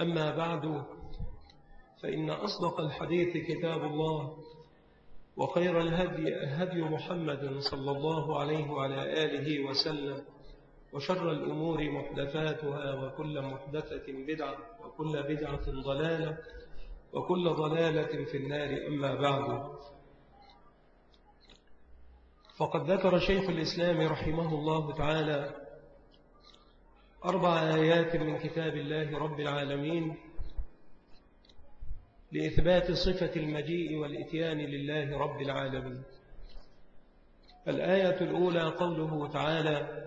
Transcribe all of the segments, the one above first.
أما بعد فإن أصدق الحديث كتاب الله وخير الهدي هدي محمد صلى الله عليه وعلى آله وسلم وشر الأمور محدثاتها وكل محدثة بدعة وكل بدعة ضلالة وكل ضلالة في النار أما بعد. فقد ذكر شيخ الإسلام رحمه الله تعالى أربع آيات من كتاب الله رب العالمين لإثبات صفة المجيء والإتيان لله رب العالمين. الآية الأولى قوله تعالى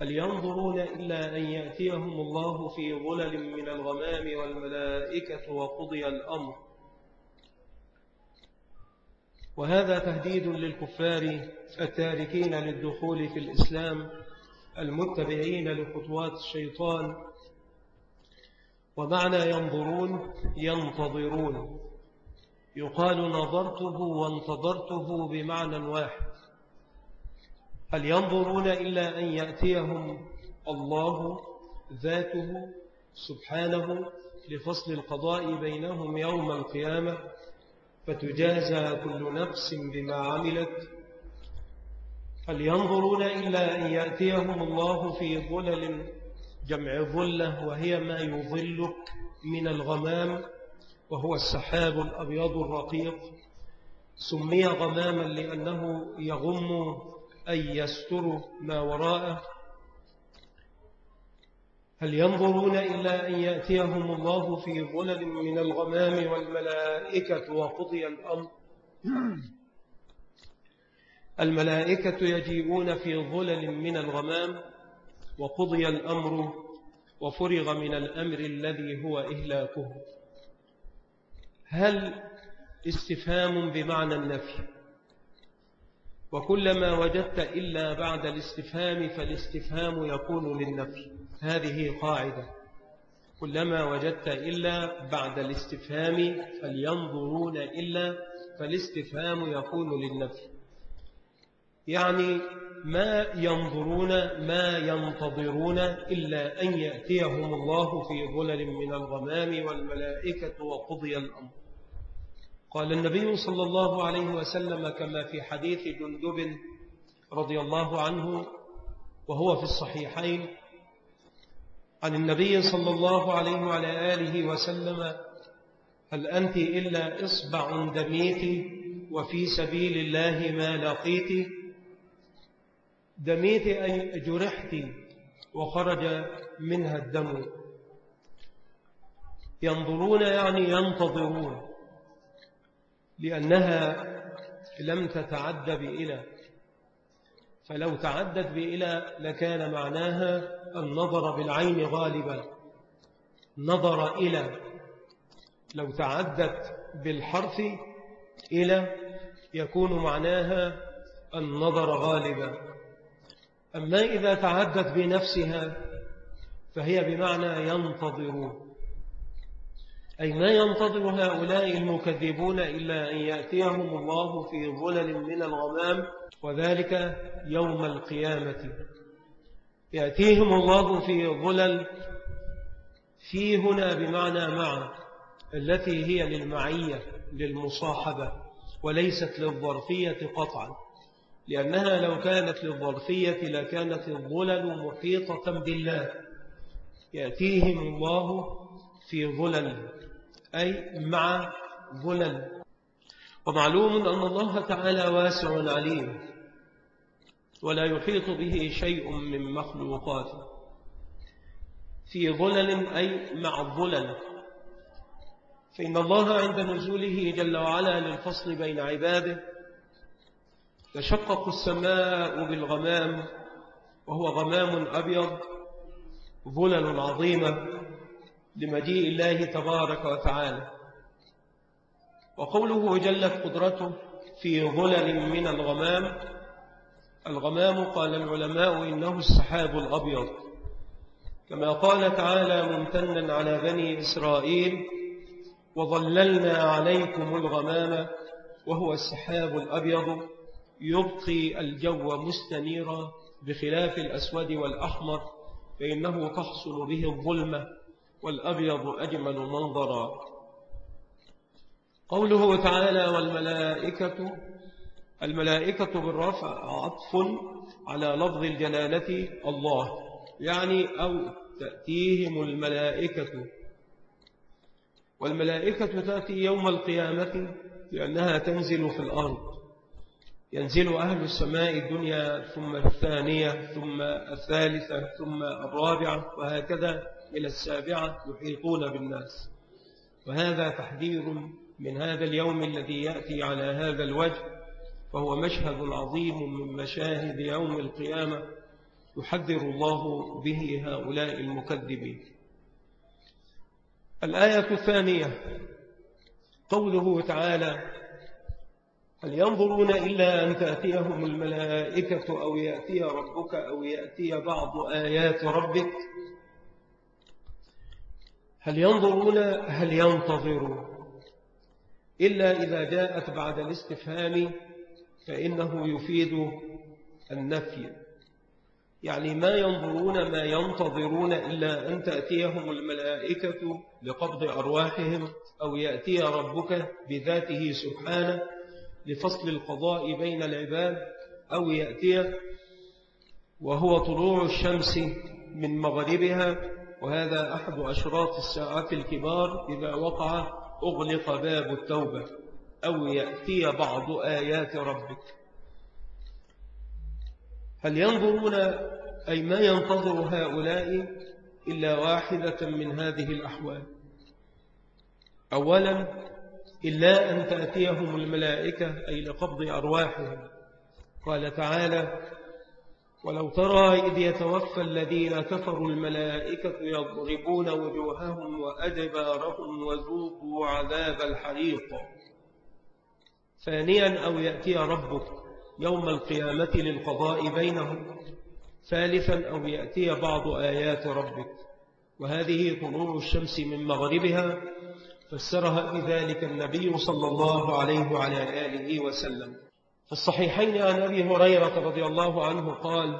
هل ينظرون إلا أن يأتيهم الله في ظلل من الغمام والملائكة وقضي الأمر. وهذا تهديد للكفار التاركين للدخول في الإسلام المتبعين لخطوات الشيطان. ومعنى ينظرون ينتظرون. يقال نظرته وانتظرته بمعنى واحد. هل ينظرون إلا أن يأتيهم الله ذاته سبحانه لفصل القضاء بينهم يوم القيامة فتجازى كل نفس بما عملت هل ينظرون إلا أن يأتيهم الله في ظلل جمع ظلة وهي ما يظلك من الغمام وهو السحاب الأبيض الرقيق. سمي غماما لأنه يغم أي يستر ما وراءه. هل ينظرون إلا أن يأتيهم الله في ظلل من الغمام والملائكة وقضي الأمر. الملائكة يجيئون في ظلل من الغمام وقضي الأمر وفرغ من الأمر الذي هو إهلاكه. هل استفهام بمعنى النفي؟ وكلما وجدت إلا بعد الاستفهام فالاستفهام يكون للنفي. هذه قاعدة. كلما وجدت إلا بعد الاستفهام فلينظرون إلا فالاستفهام يكون للنفي. يعني ما ينظرون ما ينتظرون إلا أن يأتيهم الله في ظلل من الغمام والملائكة وقضي الأمر. قال النبي صلى الله عليه وسلم كما في حديث جندب رضي الله عنه وهو في الصحيحين عن النبي صلى الله عليه وعلى آله وسلم هل أنت إلا إصبع دميت وفي سبيل الله ما لقيت دميت أي جرحت وخرج منها الدم. ينظرون يعني ينتظرون لأنها لم تتعد بإلى. فلو تعدت بإلى لكان معناها النظر بالعين غالبا. نظر إلى. لو تعدت بالحرف إلى يكون معناها النظر غالبا. أما إذا تعدت بنفسها فهي بمعنى ينتظرون أي ما ينتظر هؤلاء المكذبون إلا أن يأتيهم الله في ظلل من الغمام وذلك يوم القيامة. يأتيهم الله في ظلل في هنا بمعنى مع التي هي للمعية للمصاحبة وليست للظرفية قطعا. لأنها لو كانت للظرفية لكانت الظلل محيطة بالله. يأتيهم الله في ظلل أي مع ظلل. ومعلوم أن الله تعالى واسع عليم ولا يحيط به شيء من مخلوقاته في ظلل أي مع الظلل فإن الله عند نزوله جل وعلا للفصل بين عباده تشقق السماء بالغمام وهو غمام أبيض ظلل عظيمة لمجيء الله تبارك وتعالى. وقوله جلت قدرته في ظلل من الغمام الغمام قال العلماء إنه السحاب الأبيض. كما قال تعالى ممتنا على بني إسرائيل وظللنا عليكم الغمام وهو السحاب الأبيض. يبقي الجو مستنيرا بخلاف الأسود والأحمر فإنه تحصل به الظلمة والأبيض أجمل منظرا. قوله تعالى والملائكة الملائكة بالرفع عطف على لفظ الجلالة الله يعني أو تأتيهم الملائكة. والملائكة تأتي يوم القيامة لأنها تنزل في الأرض. ينزل أهل السماء الدنيا ثم الثانية ثم الثالثة ثم الرابعة وهكذا إلى السابعة يحيطون بالناس. وهذا تحذير من هذا اليوم الذي يأتي على هذا الوجه فهو مشهد عظيم من مشاهد يوم القيامة يحذر الله به هؤلاء المكذبين. الآية الثانية قوله تعالى هل ينظرون إلا أن تأتيهم الملائكة أو يأتي ربك أو يأتي بعض آيات ربك؟ هل ينظرون؟ هل ينتظرون؟ إلا إذا جاءت بعد الاستفهام فإنه يفيد النفي. يعني ما ينظرون ما ينتظرون إلا أن تأتيهم الملائكة لقبض أرواحهم أو يأتي ربك بذاته سبحانه لفصل القضاء بين العباد أو يأتي وهو طلوع الشمس من مغربها وهذا أحد أشراط الساعات الكبار إذا وقع أغلق باب التوبة أو يأتي بعض آيات ربك. هل ينظرون أي ما ينتظر هؤلاء إلا واحدة من هذه الأحوال؟ أولا إلا أن تأتيهم الملائكة أي لقبض أرواحهم. قال تعالى ولو ترى إذ يتوفى الذين كفروا الملائكة يضربون وجوههم وأدبارهم وذوقوا عذاب الحريق. ثانيا أو يأتي ربك يوم القيامة للقضاء بينهم. ثالثا أو يأتي بعض آيات ربك. وهذه طلوع الشمس من مغربها فسرها بذلك النبي صلى الله عليه وعلى آله وسلم. في الصحيحين عن أبي هريرة رضي الله عنه قال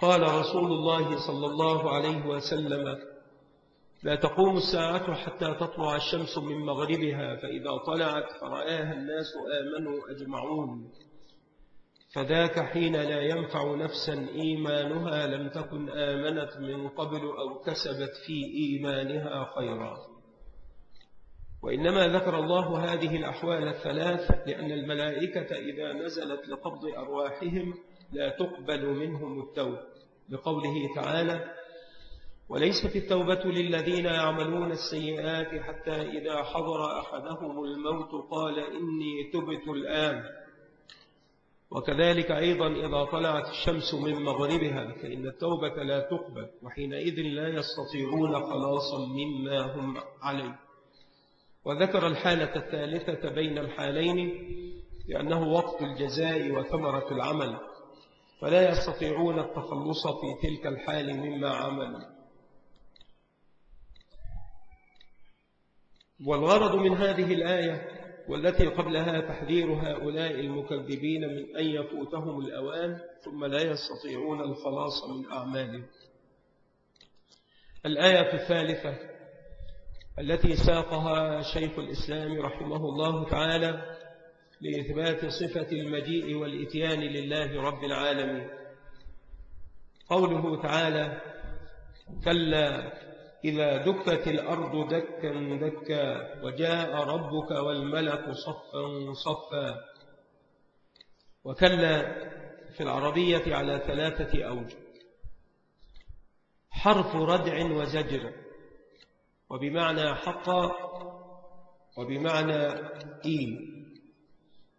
قال رسول الله صلى الله عليه وسلم لا تقوم الساعة حتى تطلع الشمس من مغربها فإذا طلعت فرآها الناس آمنوا أجمعون. فذاك حين لا ينفع نفسا إيمانها لم تكن آمنت من قبل أو كسبت في إيمانها خيرا. وإنما ذكر الله هذه الأحوال الثلاث لأن الملائكة إذا نزلت لقبض أرواحهم لا تقبل منهم التوب لقوله تعالى وليست التوبة للذين يعملون السيئات حتى إذا حضر أحدهم الموت قال إني تبت الآن. وكذلك أيضا إذا طلعت الشمس من مغربها فإن التوبة لا تقبل وحينئذ لا يستطيعون خلاصا مما هم عليه. وذكر الحالة الثالثة بين الحالين لأنه وقت الجزاء وثمرة العمل فلا يستطيعون التخلص في تلك الحال مما عملوا. والغرض من هذه الآية والتي قبلها تحذير هؤلاء المكذبين من أن يفوتهم الأوان ثم لا يستطيعون الخلاص من أعمالهم. الآية الثالثة التي ساقها شيخ الإسلام رحمه الله تعالى لإثبات صفة المجيء والإتيان لله رب العالمين. قوله تعالى كلا إذا دكت الأرض دكا دكا وجاء ربك والملك صفا صفا. وكلا في العربية على ثلاثة أوجه حرف ردع وزجر وبمعنى حق وبمعنى إين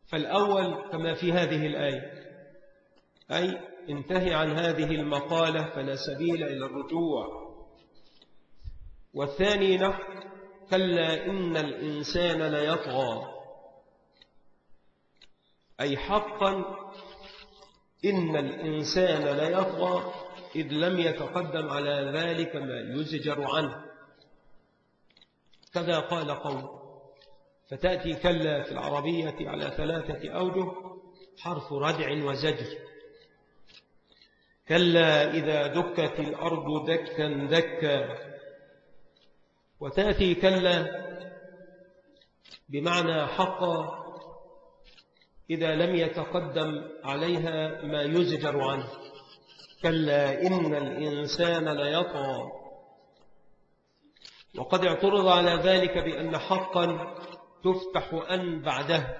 فالأول كما في هذه الآية أي انتهي عن هذه المقالة فلا سبيل إلى الرجوع. والثاني نحو كلا إن الإنسان ليطغى أي حقا إن الإنسان ليطغى إذ لم يتقدم على ذلك ما يزجر عنه. كذا قال قوم فتأتي كلا في العربية على ثلاثة أوجه حرف ردع وزجر. كلا إذا دكت الأرض دكا دكا. وتأتي كلا بمعنى حقا إذا لم يتقدم عليها ما يزجر عنه. كلا إن الإنسان ليطغى. وقد اعترض على ذلك بأن حقا تفتح أن بعده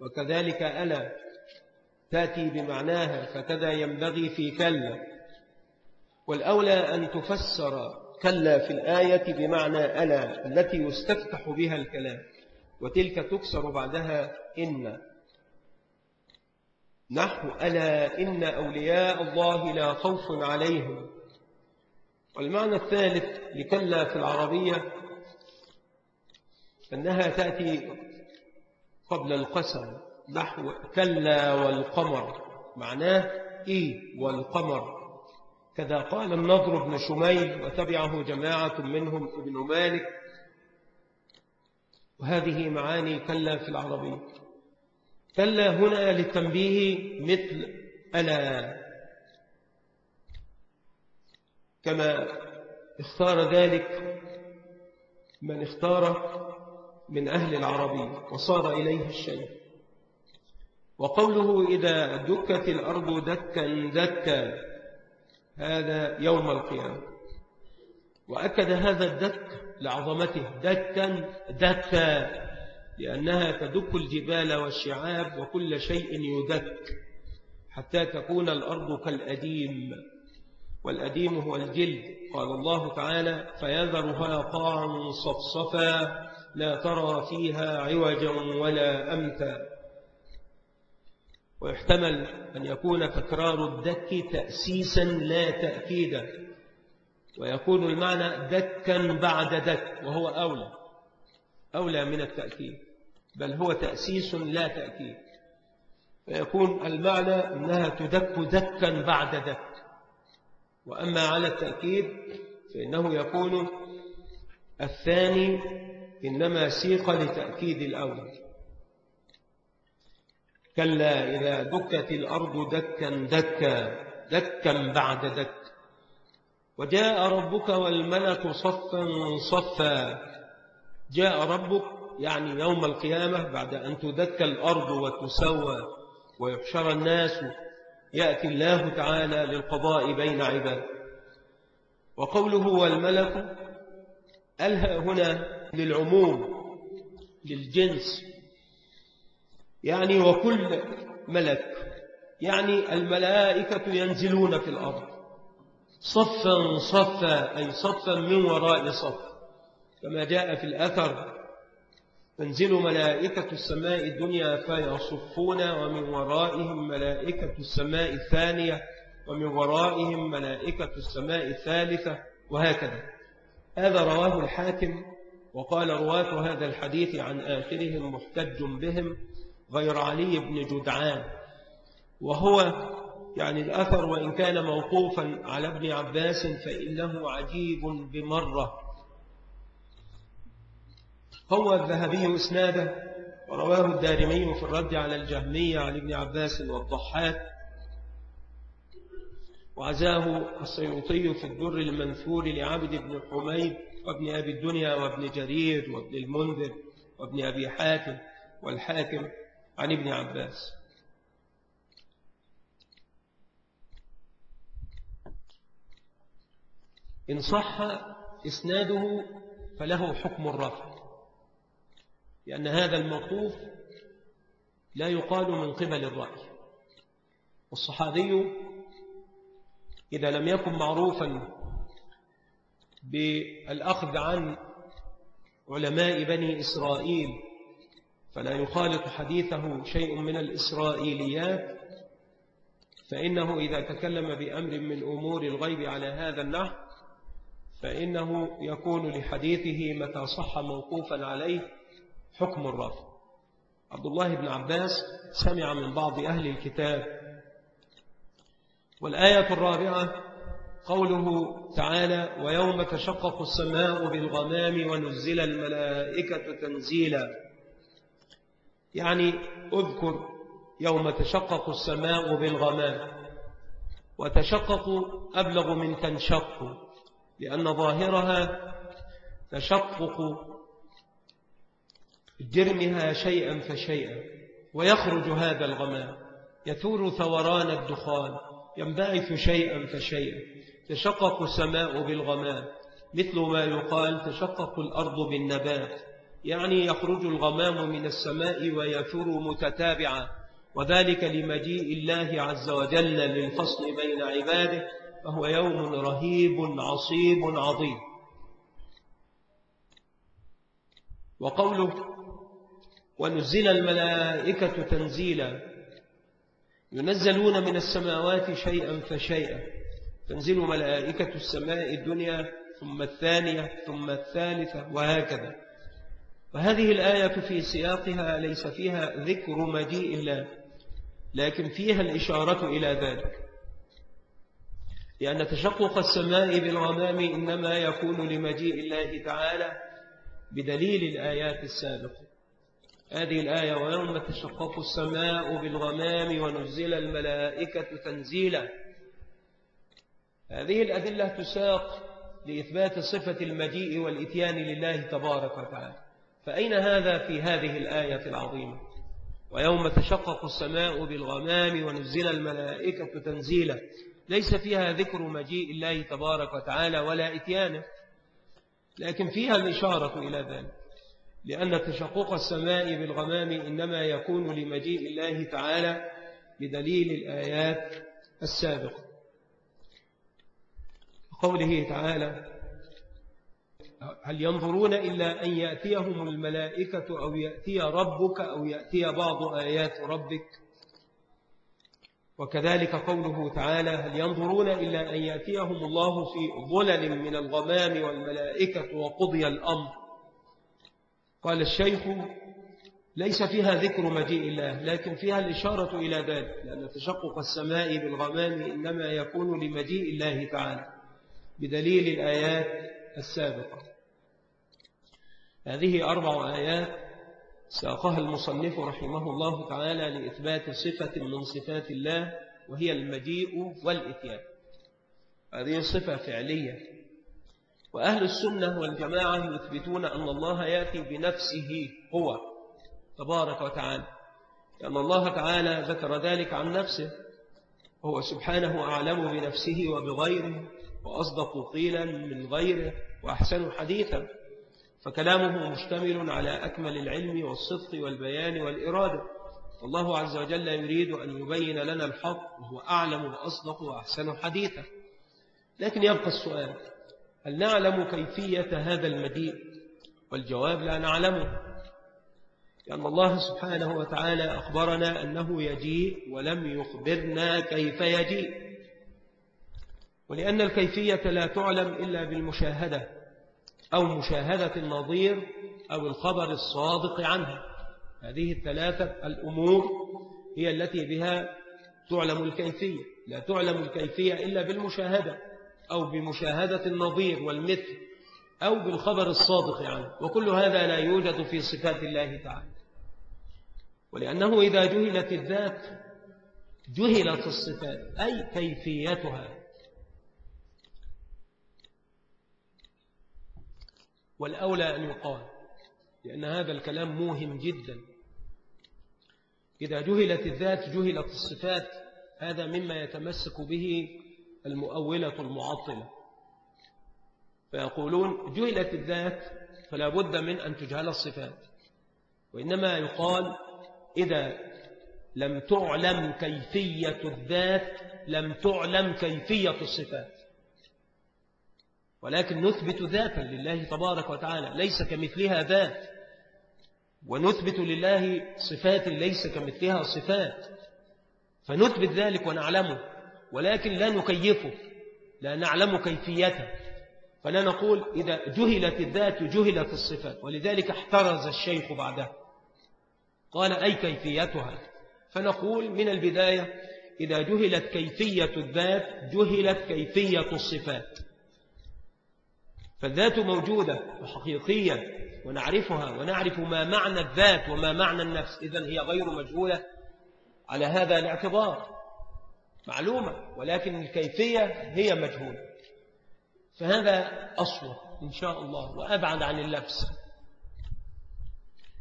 وكذلك ألا تأتي بمعناها فكذا ينبغي في كلا. والأولى أن تفسر كلا في الآية بمعنى ألا التي يستفتح بها الكلام وتلك تكسر بعدها إن. نحو ألا إن أولياء الله لا خوف عليهم. والمعنى الثالث لكلا في العربية أنها تأتي قبل القسم نحو كلا والقمر معناه إيه والقمر. كذا قال النضر بن شميل وتبعه جماعة منهم ابن مالك. وهذه معاني كلا في العربية. كلا هنا للتنبيه مثل ألا. كما اختار ذلك من اختار من أهل العربية وصار إليه الشيء. وقوله إذا دكت الأرض دكا دكا هذا يوم القيامة. وأكد هذا الدك لعظمته دكا دكا لأنها تدك الجبال والشعاب وكل شيء يدك حتى تكون الأرض كالأديم. والأديم هو الجلد. قال الله تعالى فيذرها قاعا صفصفا لا ترى فيها عوجا ولا أمتا. ويحتمل أن يكون تكرار الدك تأسيسا لا تأكيدا. ويكون المعنى دكا بعد دك وهو أولى. أولى من التأكيد بل هو تأسيس لا تأكيد. فيكون المعنى أنها تدك دكا بعد دك. وأما على التأكيد فإنه يكون الثاني إنما سيق لتأكيد الأول. كلا إذا دكت الأرض دكا دكا دكا بعد دك. وجاء ربك والملك صفا صفا. جاء ربك يعني يوم القيامة بعد أن تدك الأرض وتسوى ويحشر الناس يأتي الله تعالى للقضاء بين عباد وقوله والملك ألها هنا للعموم للجنس يعني وكل ملك يعني الملائكة ينزلون في الأرض. صفا صفا أي صفا من وراء صف كما جاء في الأثر تنزل ملائكة السماء الدنيا فيصفون ومن ورائهم ملائكة السماء الثانية ومن ورائهم ملائكة السماء الثالثة وهكذا. هذا رواه الحاكم وقال رواة هذا الحديث عن آخرهم محتج بهم غير علي بن جدعان. وهو يعني الأثر وإن كان موقوفا على ابن عباس فإنه عجيب بمرة. هو الذهبي إسناده ورواه الدارمي في الرد على الجهمية عن ابن عباس والضحاك. وعزاه السيوطي في الدر المنثور لعبد بن حميد وابن أبي الدنيا وابن جرير وابن المنذر وابن أبي حاتم والحاكم عن ابن عباس. إن صح إسناده فله حكم الرفع. لأن هذا الموقوف لا يقال من قبل الرأي. والصحابي إذا لم يكن معروفا بالأخذ عن علماء بني إسرائيل فلا يخالط حديثه شيء من الإسرائيليات فإنه إذا تكلم بأمر من أمور الغيب على هذا النحو فإنه يكون لحديثه متى صح موقوفا عليه حكم الرفع عبد الله بن عباس سمع من بعض أهل الكتاب. والآية الرابعة قوله تعالى ويوم تشقق السماء بالغمام ونزل الملائكة تنزيلا. يعني اذكر يوم تشقق السماء بالغمام. وتشقق أبلغ من تنشق لأن ظاهرها تشقق جرمها شيئا فشيئا ويخرج هذا الغمام. يثور ثوران الدخان ينبعث شيئا فشيئا. تشقق السماء بالغمام مثل ما يقال تشقق الأرض بالنبات. يعني يخرج الغمام من السماء ويثور متتابعا. وذلك لمجيء الله عز وجل للفصل بين عباده فهو يوم رهيب عصيب عظيم. وقوله ونزل الملائكة تنزيلا. ينزلون من السماوات شيئا فشيئا. تنزل ملائكة السماء الدنيا ثم الثانية ثم الثالثة وهكذا. وهذه الآية في سياقها ليس فيها ذكر مجيء الله لكن فيها الإشارة إلى ذلك. لأن تشقق السماء بالغمام إنما يكون لمجيء الله تعالى بدليل الآيات السابقة. هذه الآية ويوم تشقق السماء بالغمام ونزل الملائكة تنزيلا. هذه الأدلة تساق لإثبات صفة المجيء والإتيان لله تبارك وتعالى. فأين هذا في هذه الآية العظيمة؟ ويوم تشقق السماء بالغمام ونزل الملائكة تنزيلا. ليس فيها ذكر مجيء الله تبارك وتعالى ولا إتيانه لكن فيها الإشارة إلى ذلك. لأن تشقق السماء بالغمام إنما يكون لمجيء الله تعالى بدليل الآيات السابقة. قوله تعالى هل ينظرون إلا أن يأتيهم الملائكة أو يأتي ربك أو يأتي بعض آيات ربك؟ وكذلك قوله تعالى هل ينظرون إلا أن يأتيهم الله في ظلل من الغمام والملائكة وقضي الأمر؟ قال الشيخ ليس فيها ذكر مجيء الله لكن فيها الإشارة إلى ذلك لأن تشقق السماء بالغمام إنما يكون لمجيء الله تعالى بدليل الآيات السابقة. هذه أربع آيات ساقها المصنف رحمه الله تعالى لإثبات صفة من صفات الله وهي المجيء والإتيان. هذه صفة فعلية. وأهل السنة والجماعة يثبتون أن الله يأتي بنفسه هو تبارك وتعالى. لأن الله تعالى ذكر ذلك عن نفسه وهو سبحانه أعلم بنفسه وبغيره وأصدق قيلا من غيره وأحسن حديثا. فكلامه مشتمل على أكمل العلم والصدق والبيان والإرادة. والله عز وجل يريد أن يبين لنا الحق وهو أعلم وأصدق وأحسن حديثا. لكن يبقى السؤال هل نعلم كيفية هذا المجيء والجواب لا نعلمه لأن الله سبحانه وتعالى أخبرنا أنه يجيء ولم يخبرنا كيف يجيء. ولأن الكيفية لا تعلم إلا بالمشاهدة أو مشاهدة النظير أو الخبر الصادق عنها. هذه الثلاثة الأمور هي التي بها تعلم الكيفية لا تعلم الكيفية إلا بالمشاهدة. أو بمشاهدة النظير والمثل أو بالخبر الصادق عنه وكل هذا لا يوجد في صفات الله تعالى. ولأنه إذا جهلت الذات جهلت الصفات أي كيفيتها. والأولى أن يقال لأن هذا الكلام موهم جدا. إذا جهلت الذات جهلت الصفات هذا مما يتمسك به المؤولة المعطلة. فيقولون جهلت الذات فلا بد من أن تجهل الصفات. وإنما يقال إذا لم تعلم كيفية الذات لم تعلم كيفية الصفات. ولكن نثبت ذاتا لله تبارك وتعالى ليس كمثلها ذات. ونثبت لله صفات ليس كمثلها صفات. فنثبت ذلك ونعلمه. ولكن لا نكيفه لا نعلم كيفيته. فلا نقول إذا جهلت الذات جهلت الصفات ولذلك احترز الشيخ بعدها قال أي كيفيتها؟ فنقول من البداية إذا جهلت كيفية الذات جهلت كيفية الصفات. فالذات موجودة وحقيقية ونعرفها ونعرف ما معنى الذات وما معنى النفس. إذن هي غير مجهولة. على هذا الاعتبار. معلومة ولكن الكيفية هي مجهولة. فهذا أصوى إن شاء الله وأبعد عن اللبس.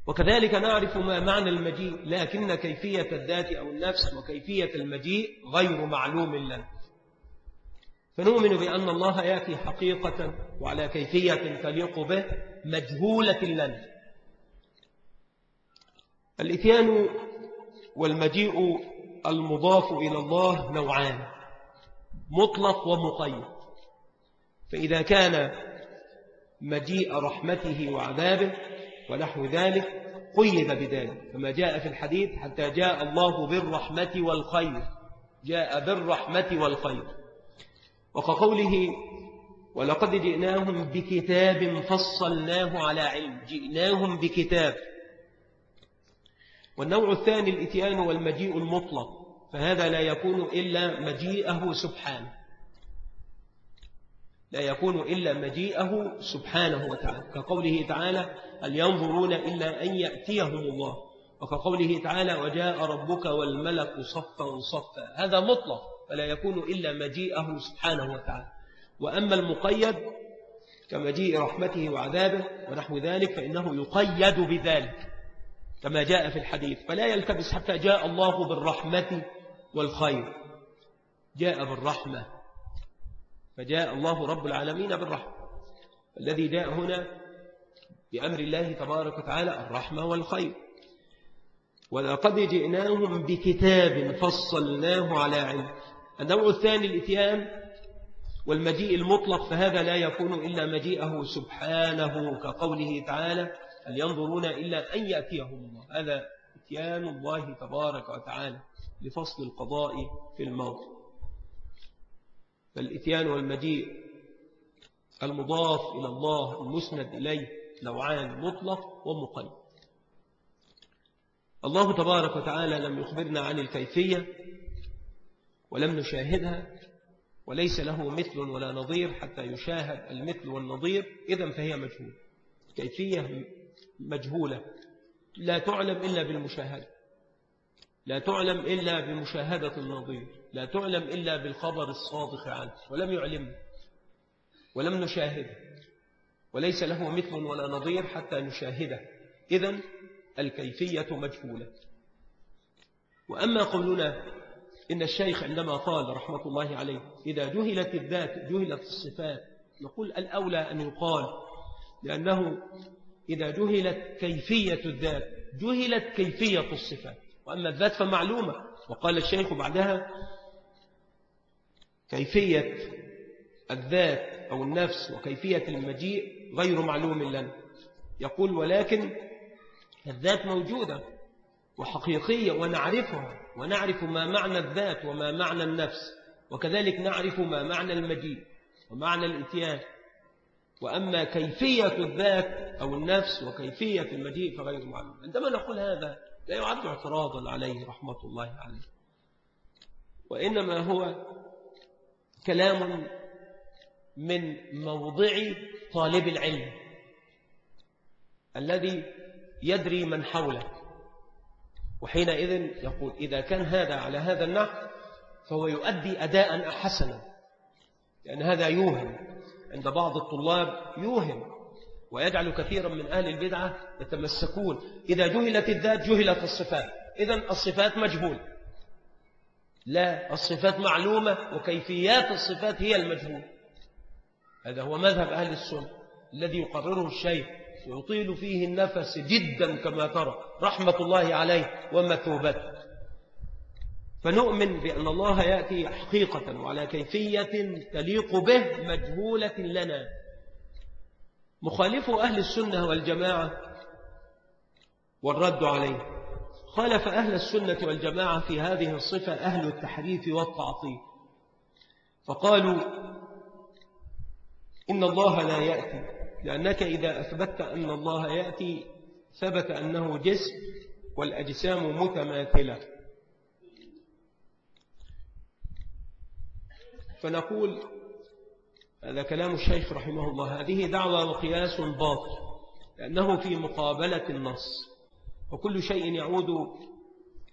وكذلك نعرف ما معنى المجيء لكن كيفية الذات أو النفس وكيفية المجيء غير معلوم لنا. فنؤمن بأن الله يأتي حقيقة وعلى كيفية تليق به مجهولة لنا. الإتيان والمجيء المضاف إلى الله نوعان مطلق ومقيد. فإذا كان مجيء رحمته وعذابه ونحو ذلك قيد بذلك. كما جاء في الحديث حتى جاء الله بالرحمة والخير. جاء بالرحمة والخير. وكقوله ولقد جئناهم بكتاب فصلناه على علم. جئناهم بكتاب والنوع الثاني الإتيان والمجيء المطلق فهذا لا يكون إلا مجيئه سبحانه. لا يكون إلا مجيئه سبحانه وتعالى. كقوله تعالى هل ينظرون إلا أن يأتيهم الله؟ وكقوله تعالى وجاء ربك والملك صفا صفا. هذا مطلق فلا يكون إلا مجيئه سبحانه وتعالى. وأما المقيد كمجيء رحمته وعذابه ونحو ذلك فإنه يقيد بذلك. كما جاء في الحديث فلا يلتبس حتى جاء الله بالرحمة والخير. جاء بالرحمة فجاء الله رب العالمين بالرحمة. الذي جاء هنا بأمر الله تبارك وتعالى الرحمة والخير. ولقد جئناهم بكتاب فصلناه على علم. النوع الثاني الإتيان والمجيء المطلق فهذا لا يكون إلا مجيئه سبحانه كقوله تعالى هل ينظرون إلا أن يأتيهم الله. هذا اتيان الله تبارك وتعالى لفصل القضاء في الموت. فالاتيان والمجيء المضاف إلى الله المسند إليه نوعان مطلق ومقيد. الله تبارك وتعالى لم يخبرنا عن الكيفية ولم نشاهدها وليس له مثل ولا نظير حتى يشاهد المثل والنظير. إذا فهي مجهول كيفية مجهولة. لا تعلم إلا بالمشاهدة. لا تعلم إلا بمشاهدة النظير. لا تعلم إلا بالخبر الصادق عنه. ولم يعلم. ولم نشاهده. وليس له مثل ولا نظير حتى نشاهده. إذا الكيفية مجهولة. وأما قولنا إن الشيخ عندما قال رحمة الله عليه إذا جهلت الذات جهلت الصفات نقول الأولى أن يقال لأنه إذا جهلت كيفية الذات جهلت كيفية الصفات. وأما الذات فمعلومة. وقال الشيخ بعدها كيفية الذات أو النفس وكيفية المجيء غير معلوم لنا. يقول ولكن الذات موجودة وحقيقية ونعرفها ونعرف ما معنى الذات وما معنى النفس. وكذلك نعرف ما معنى المجيء ومعنى الإتيان. وأما كيفية الذات أو النفس وكيفية المجيء فغير معلوم. عندما نقول هذا لا يعد اعتراضا عليه رحمة الله عليه. وإنما هو كلام من موضع طالب العلم الذي يدري من حوله وحينئذ يقول إذا كان هذا على هذا النحو فهو يؤدي أداء حسنا. لأن هذا يوهم. عند بعض الطلاب يوهم ويجعل كثيرا من أهل البدعة يتمسكون. إذا جهلت الذات جهلت الصفات. إذا الصفات مجهول. لا الصفات معلومة وكيفيات الصفات هي المجهول. هذا هو مذهب أهل السنة الذي يقرره الشيخ ويطيل فيه النفس جدا كما ترى. رحمة الله عليه ومثوبته. فنؤمن بأن الله يأتي حقيقة وعلى كيفية تليق به مجهولة لنا. مخالف أهل السنة والجماعة والرد عليه. خالف أهل السنة والجماعة في هذه الصفة أهل التحريف والتعطيل. فقالوا إن الله لا يأتي لأنك إذا أثبت أن الله يأتي ثبت أنه جسم والأجسام متماثلة. فنقول هذا كلام الشيخ رحمه الله هذه دعوة وقياس باطل لأنه في مقابلة النص وكل شيء يعود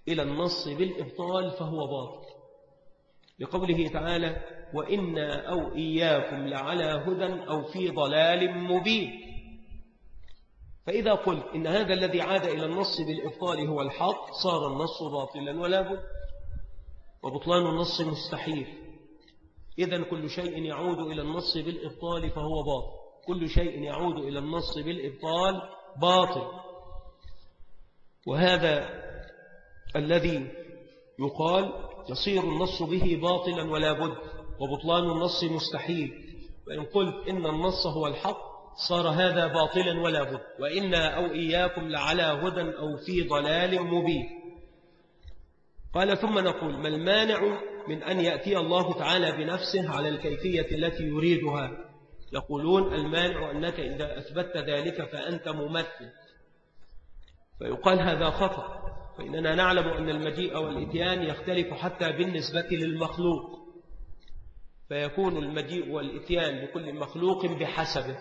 إلى النص بالإبطال فهو باطل. لقوله تعالى وإنا أو إياكم لعلى هدى أو في ضلال مبين فإذا قلت إن هذا الذي عاد إلى النص بالإبطال هو الحق صار النص باطلا ولا بد وبطلان النص مستحيل. إذا كل شيء يعود إلى النص بالإبطال فهو باطل. كل شيء يعود إلى النص بالإبطال باطل. وهذا الذي يقال يصير النص به باطلا ولا بد وبطلان النص مستحيل. وإن قلت إن النص هو الحق صار هذا باطلا ولا بد. وإنا أو إياكم لعلى هدى أو في ضلال مبين. قال ثم نقول ما المانع من أن يأتي الله تعالى بنفسه على الكيفية التي يريدها. يقولون المانع أنك إذا أثبت ذلك فأنت ممثل. فيقال هذا خطأ. فإننا نعلم أن المجيء والإتيان يختلف حتى بالنسبة للمخلوق. فيكون المجيء والإتيان لكل مخلوق بحسبه.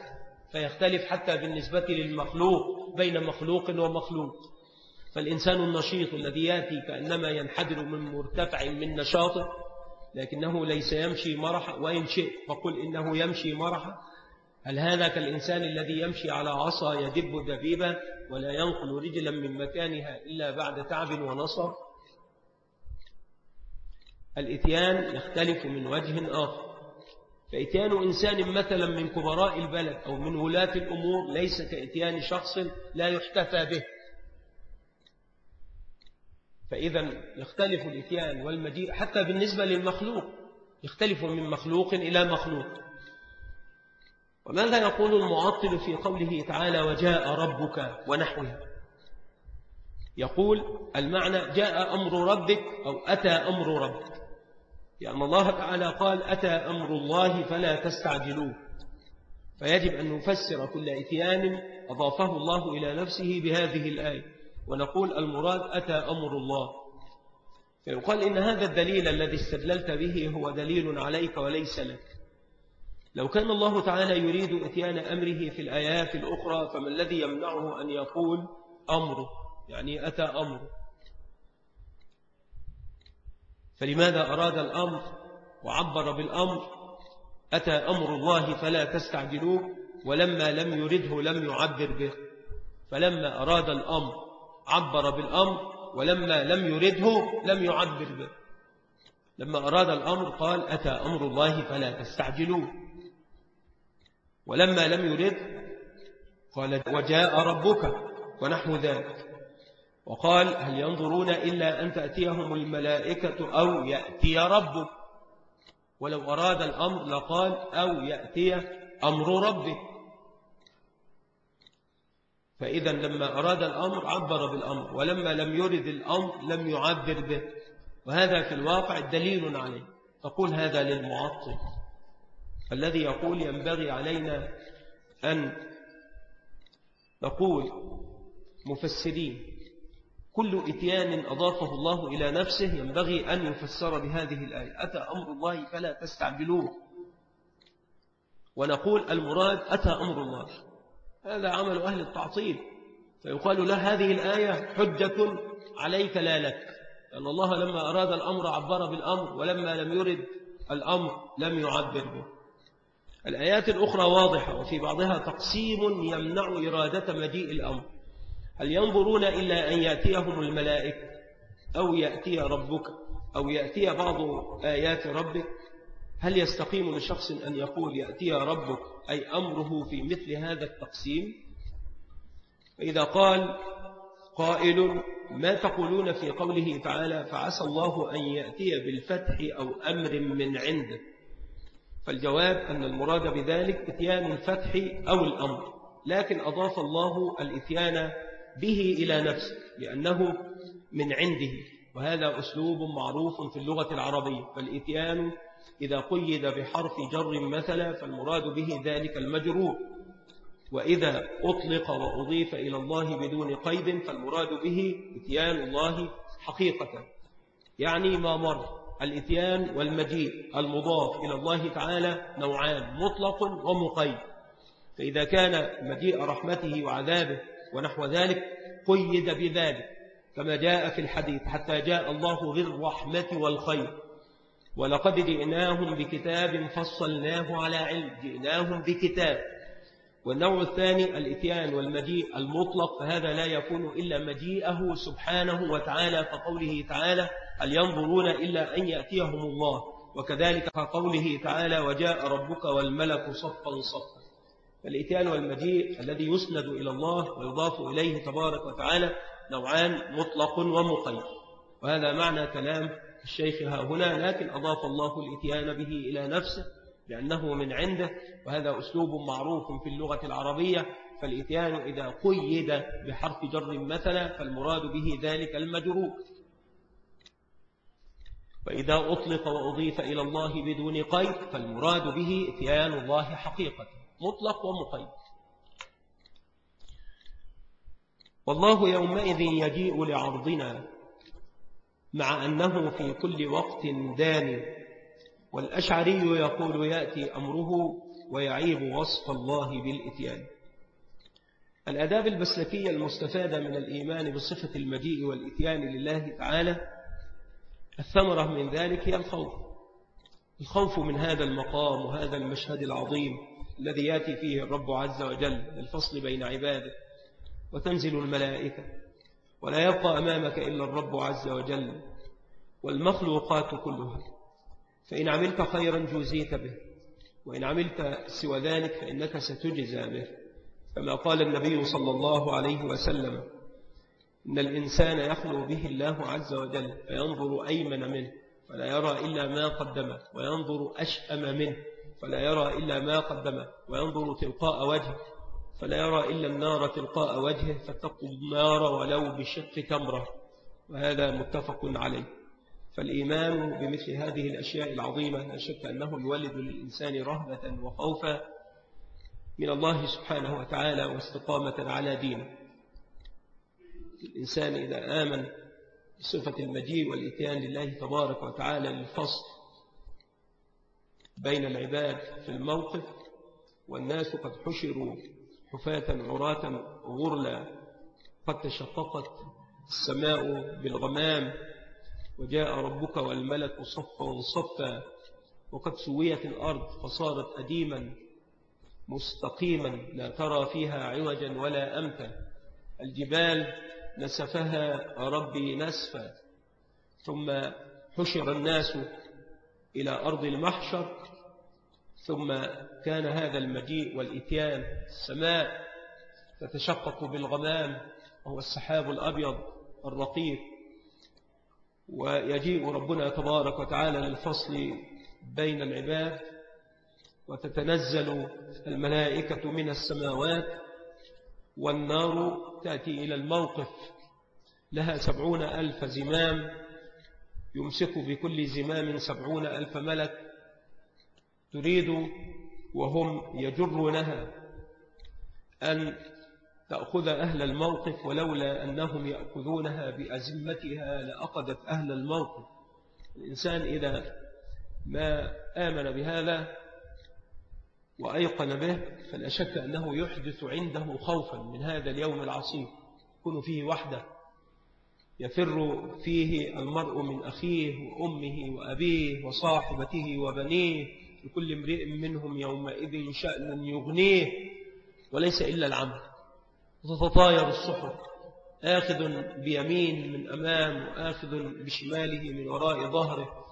فيختلف حتى بالنسبة للمخلوق بين مخلوق ومخلوق. فالإنسان النشيط الذي يأتي كأنما ينحدر من مرتفع من نشاطه لكنه ليس يمشي مرحا وإن شئ فقل إنه يمشي مرحا. هل هذا كالإنسان الذي يمشي على عصا يدب دبيبا ولا ينقل رجلا من مكانها إلا بعد تعب ونصر الإتيان يختلف من وجه آخر. فإتيان إنسان مثلا من كبراء البلد أو من ولاة الأمور ليس كإتيان شخص لا يحتفى به. فإذا يختلف الإتيان والمجيء حتى بالنسبة للمخلوق يختلف من مخلوق إلى مخلوق. وماذا يقول المعطل في قوله تعالى وجاء ربك ونحوه؟ يقول المعنى جاء أمر ربك أو أتى أمر ربك. لأن الله تعالى قال أتى أمر الله فلا تستعجلوه. فيجب أن نفسر كل إتيان أضافه الله إلى نفسه بهذه الآية. ونقول المراد أتى أمر الله. فيقال إن هذا الدليل الذي استدللت به هو دليل عليك وليس لك. لو كان الله تعالى يريد إتيان أمره في الآيات الأخرى فما الذي يمنعه أن يقول أمره؟ يعني أتى أمره. فلماذا أراد الأمر وعبر بالأمر؟ أتى أمر الله فلا تستعجلوه ولما لم يرده لم يعبر به. فلما أراد الأمر عبر بالأمر ولما لم يرده لم يعبر به. لما أراد الأمر قال أتى أمر الله فلا تستعجلوه. ولما لم يرد قال وجاء ربك ونحو ذلك. وقال هل ينظرون إلا أن تأتيهم الملائكة أو يأتي ربك؟ ولو أراد الأمر لقال أو يأتي أمر ربك. فإذا لما أراد الأمر عبر بالأمر ولما لم يرد الأمر لم يعبر به. وهذا في الواقع دليل عليه. تقول هذا للمعطل. الذي يقول ينبغي علينا أن نقول مفسرين. كل إتيان أضافه الله إلى نفسه ينبغي أن يفسر بهذه الآية. أتى أمر الله فلا تستعجلوه. ونقول المراد أتى أمر الله. هذا عمل أهل التعطيل. فيقال له هذه الآية حجة عليك لا لك. لأن الله لما أراد الأمر عبر بالأمر ولما لم يرد الأمر لم يعبر به. الآيات الأخرى واضحة وفي بعضها تقسيم يمنع إرادة مجيء الأمر. هل ينظرون إلا أن يأتيهم الملائكة أو يأتي ربك أو يأتي بعض آيات ربك؟ هل يستقيم لشخص أن يقول يأتي ربك أي أمره في مثل هذا التقسيم؟ فإذا قال قائل ما تقولون في قوله تعالى فعسى الله أن يأتي بالفتح أو أمر من عنده. فالجواب أن المراد بذلك إتيان الفتح أو الأمر لكن أضاف الله الإتيان به إلى نفسك لأنه من عنده وهذا أسلوب معروف في اللغة العربية فالإتيان إذا قيد بحرف جر مثلا فالمراد به ذلك المجرور. وإذا أطلق وأضيف إلى الله بدون قيد فالمراد به إتيان الله حقيقة. يعني ما مر الإتيان والمجيء المضاف إلى الله تعالى نوعان مطلق ومقيد. فإذا كان مجيء رحمته وعذابه ونحو ذلك قيد بذلك. كما جاء في الحديث حتى جاء الله بالرحمة والخير. ولقد جئناهم بكتاب فصلناه على علم جئناهم بكتاب. والنوع الثاني الإتيان والمجيء المطلق فهذا لا يكون إلا مجيئه سبحانه وتعالى كقوله تعالى هل ينظرون إلا أن يأتيهم الله؟ وكذلك كقوله تعالى وجاء ربك والملك صفا صفا. فالإتيان والمجيء الذي يسند إلى الله ويضاف إليه تبارك وتعالى نوعان مطلق ومقيد. وهذا معنى كلام الشيخ هنا لكن أضاف الله الإتيان به إلى نفسه لأنه من عنده وهذا أسلوب معروف في اللغة العربية. فالإتيان إذا قيد بحرف جر مثلا فالمراد به ذلك المجرور. وإذا أطلق وأضيف إلى الله بدون قيد فالمراد به إتيان الله حقيقة مطلق ومقيد. والله يومئذ يجيء لعرضنا مع أنه في كل وقت داني والأشعري يقول يأتي أمره ويعيب وصف الله بالإتيان. الأداب المسلكية المستفادة من الإيمان بصفة المجيء والإتيان لله تعالى الثمرة من ذلك هي الخوف. الخوف من هذا المقام وهذا المشهد العظيم الذي يأتي فيه الرب عز وجل للفصل بين عباده وتنزل الملائكة. ولا يبقى أمامك إلا الرب عز وجل والمخلوقات كلها. فإن عملت خيرا جوزيت به وإن عملت سوى ذلك فإنك ستجزى به. كما قال النبي صلى الله عليه وسلم إن الإنسان يخلو به الله عز وجل فينظر أيمن منه فلا يرى إلا ما قدمه وينظر أشأم منه فلا يرى إلا ما قدمه وينظر تلقاء وجهه. فلا يرى إلا النار تلقاء وجهه فاتقوا النار ولو بشق تمرة وهذا متفق عليه. فالإيمان بمثل هذه الأشياء العظيمة لا شك أنه يولد للإنسان رهبة وخوفا من الله سبحانه وتعالى واستقامة على دينه. الإنسان إذا آمن بصفة المجيء والإتيان لله تبارك وتعالى للفصل بين العباد في الموقف والناس قد حشروا حفاة عراة غرلا قد تشققت السماء بالغمام وجاء ربك والملك صفا صفا وقد سويت الأرض فصارت أديما مستقيما لا ترى فيها عوجا ولا أمتا. الجبال نسفها ربي نسفا ثم حشر الناس إلى أرض المحشر ثم كان هذا المجيء والإتيان السماء تتشقق بالغمام وهو السحاب الأبيض الرقيق. ويجيء ربنا تبارك وتعالى للفصل بين العباد وتتنزل الملائكة من السماوات والنار تأتي إلى الموقف. لها سبعون ألف زمام يمسك بكل زمام سبعون ألف ملك. تريد وهم يجرونها أن تأخذ أهل الموقف ولولا أنهم يأخذونها بأزمتها لأقدت أهل الموقف. الإنسان إذا ما آمن بهذا وأيقن به فلا شك أنه يحدث عنده خوفا من هذا اليوم العصيب. يكون فيه وحده يفر فيه المرء من أخيه وأمه وأبيه وصاحبته وبنيه لكل امرئ منهم يومئذ شأن يغنيه وليس إلا العمل. وتتطاير الصحف آخذ بيمين من أمام وآخذ بشماله من وراء ظهره.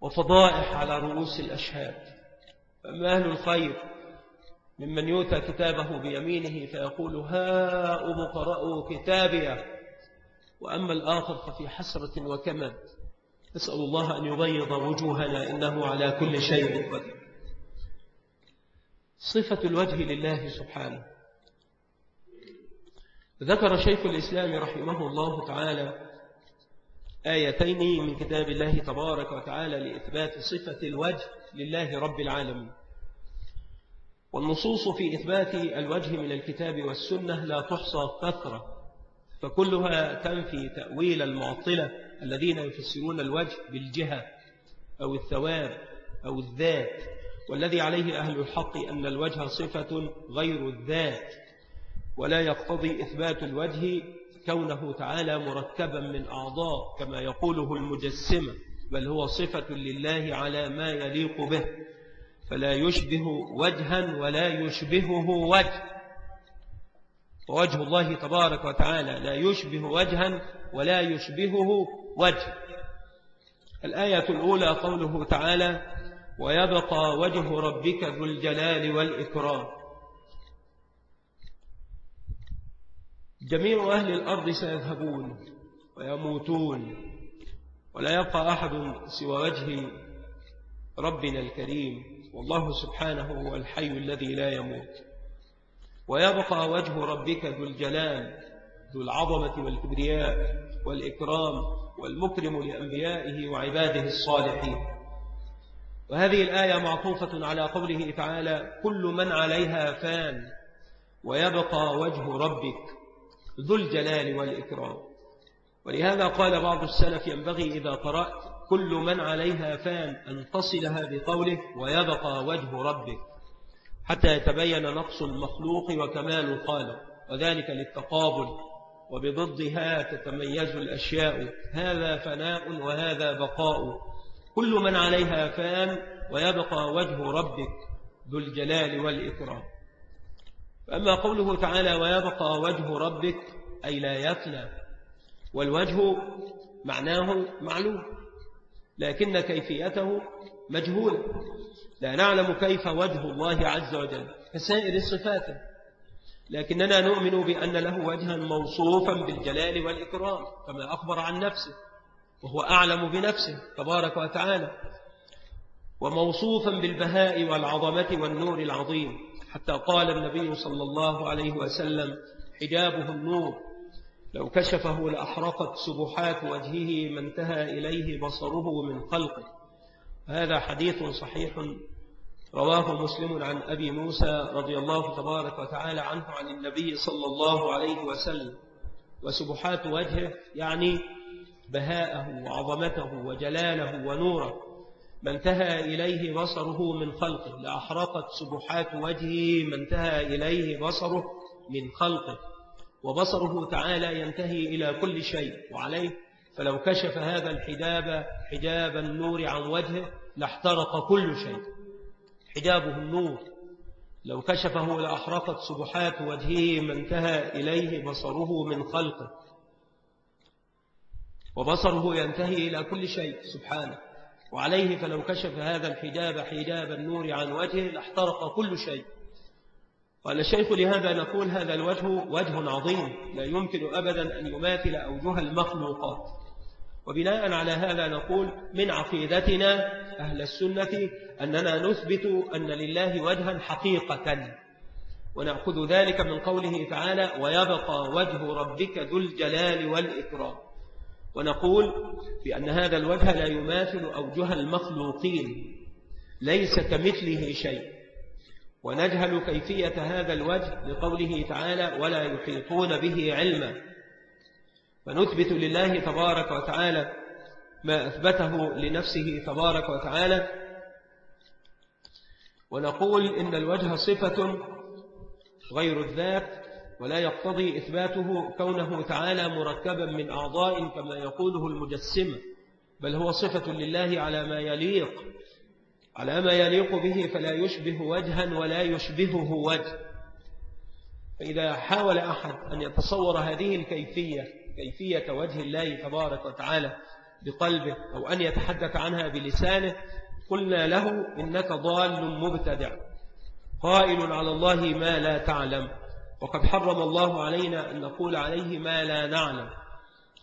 وفضائح على رؤوس الأشهاد. فأما أهل الخير ممن يؤتى كتابه بيمينه فيقول هاؤم قرأوا كتابيا وأما الآخر ففي حسرة وكمد. نسأل الله أن يبيض وجوهنا إنه على كل شيء قدير. صفة الوجه لله سبحانه. ذكر شيخ الإسلام رحمه الله تعالى آيتين من كتاب الله تبارك وتعالى لإثبات صفة الوجه لله رب العالمين. والنصوص في إثبات الوجه من الكتاب والسنة لا تحصى كثرة فكلها تنفي تأويل المعطلة الذين يفسرون الوجه بالجهة أو الثواب أو الذات والذي عليه أهل الحق أن الوجه صفة غير الذات ولا يقتضي إثبات الوجه كونه تعالى مركبا من أعضاء كما يقوله المجسمة بل هو صفة لله على ما يليق به. فلا يشبه وجها ولا يشبهه وجه. ووجه الله تبارك وتعالى لا يشبه وجها ولا يشبهه وجه. الآية الأولى قوله تعالى ويبقى وجه ربك ذو الجلال والإكرام. جميع أهل الأرض سيذهبون ويموتون ولا يبقى أحد سوى وجه ربنا الكريم. والله سبحانه هو الحي الذي لا يموت. ويبقى وجه ربك ذو الجلال ذو العظمة والكبرياء والإكرام. والمكرم لأنبيائه وعباده الصالحين. وهذه الآية معطوفة على قوله تعالى كل من عليها فان ويبقى وجه ربك ذو الجلال والإكرام. ولهذا قال بعض السلف ينبغي إذا قرأت كل من عليها فان أن تصلها بقوله ويبقى وجه ربك حتى يتبين نقص المخلوق وكمال الخالق وذلك للتقابل وبضدها تتميز الأشياء. هذا فناء وهذا بقاء. كل من عليها فان ويبقى وجه ربك ذو الجلال والإكرام. فأما قوله تعالى ويبقى وجه ربك أي لا يفنى والوجه معناه معلوم لكن كيفيته مجهولة. لا نعلم كيف وجه الله عز وجل. كسائر الصفات. لكننا نؤمن بأن له وجها موصوفا بالجلال والإكرام كما أخبر عن نفسه وهو أعلم بنفسه تبارك وتعالى وموصوفا بالبهاء والعظمة والنور العظيم. حتى قال النبي صلى الله عليه وسلم حجابه النور. لو كشفه لأحرقت سبحات وجهه ما انتهى إليه بصره من خلقه. هذا حديث صحيح رواه مسلم عن أبي موسى رضي الله تبارك وتعالى عنه عن النبي صلى الله عليه وسلم وسبحات وجهه يعني بهاءه وعظمته وجلاله ونوره. ما انتهى إليه بصره من خلقه لأحرقت سبحات وجهه ما انتهى إليه بصره من خلقه. وبصره تعالى ينتهي إلى كل شيء وعليه. فلو كشف هذا الحجاب حجاب النور عن وجهه لاحترق كل شيء. حجابه النور. لو كشفه لأحرقت سبحات وجهه ما انتهى إليه بصره من خلقه. وبصره ينتهي إلى كل شيء سبحانه. وعليه فلو كشف هذا الحجاب حجاب النور عن وجهه لاحترق كل شيء. قال الشيخ لهذا نقول هذا الوجه وجه عظيم. لا يمكن أبدا أن يماثل أوجه المخلوقات. وبناء على هذا نقول من عقيدتنا أهل السنة أننا نثبت أن لله وجها حقيقة. ونأخذ ذلك من قوله تعالى ويبقى وجه ربك ذو الجلال والإكرام ونقول بأن هذا الوجه لا يماثل أوجه المخلوقين ليس كمثله شيء. ونجهل كيفية هذا الوجه لقوله تعالى ولا يحيطون به علما فنثبت لله تبارك وتعالى ما أثبته لنفسه تبارك وتعالى. ونقول إن الوجه صفة غير الذات ولا يقتضي إثباته كونه تعالى مركبا من أعضاء كما يقوله المجسمة بل هو صفة لله على ما يليق على ما يليق به فلا يشبه وجها ولا يشبهه وجه. فإذا حاول أحد أن يتصور هذه الكيفية كيفية وجه الله تبارك وتعالى بقلبه أو أن يتحدث عنها بلسانه قلنا له إنك ضال مبتدع قائل على الله ما لا تعلم وقد حرم الله علينا أن نقول عليه ما لا نعلم.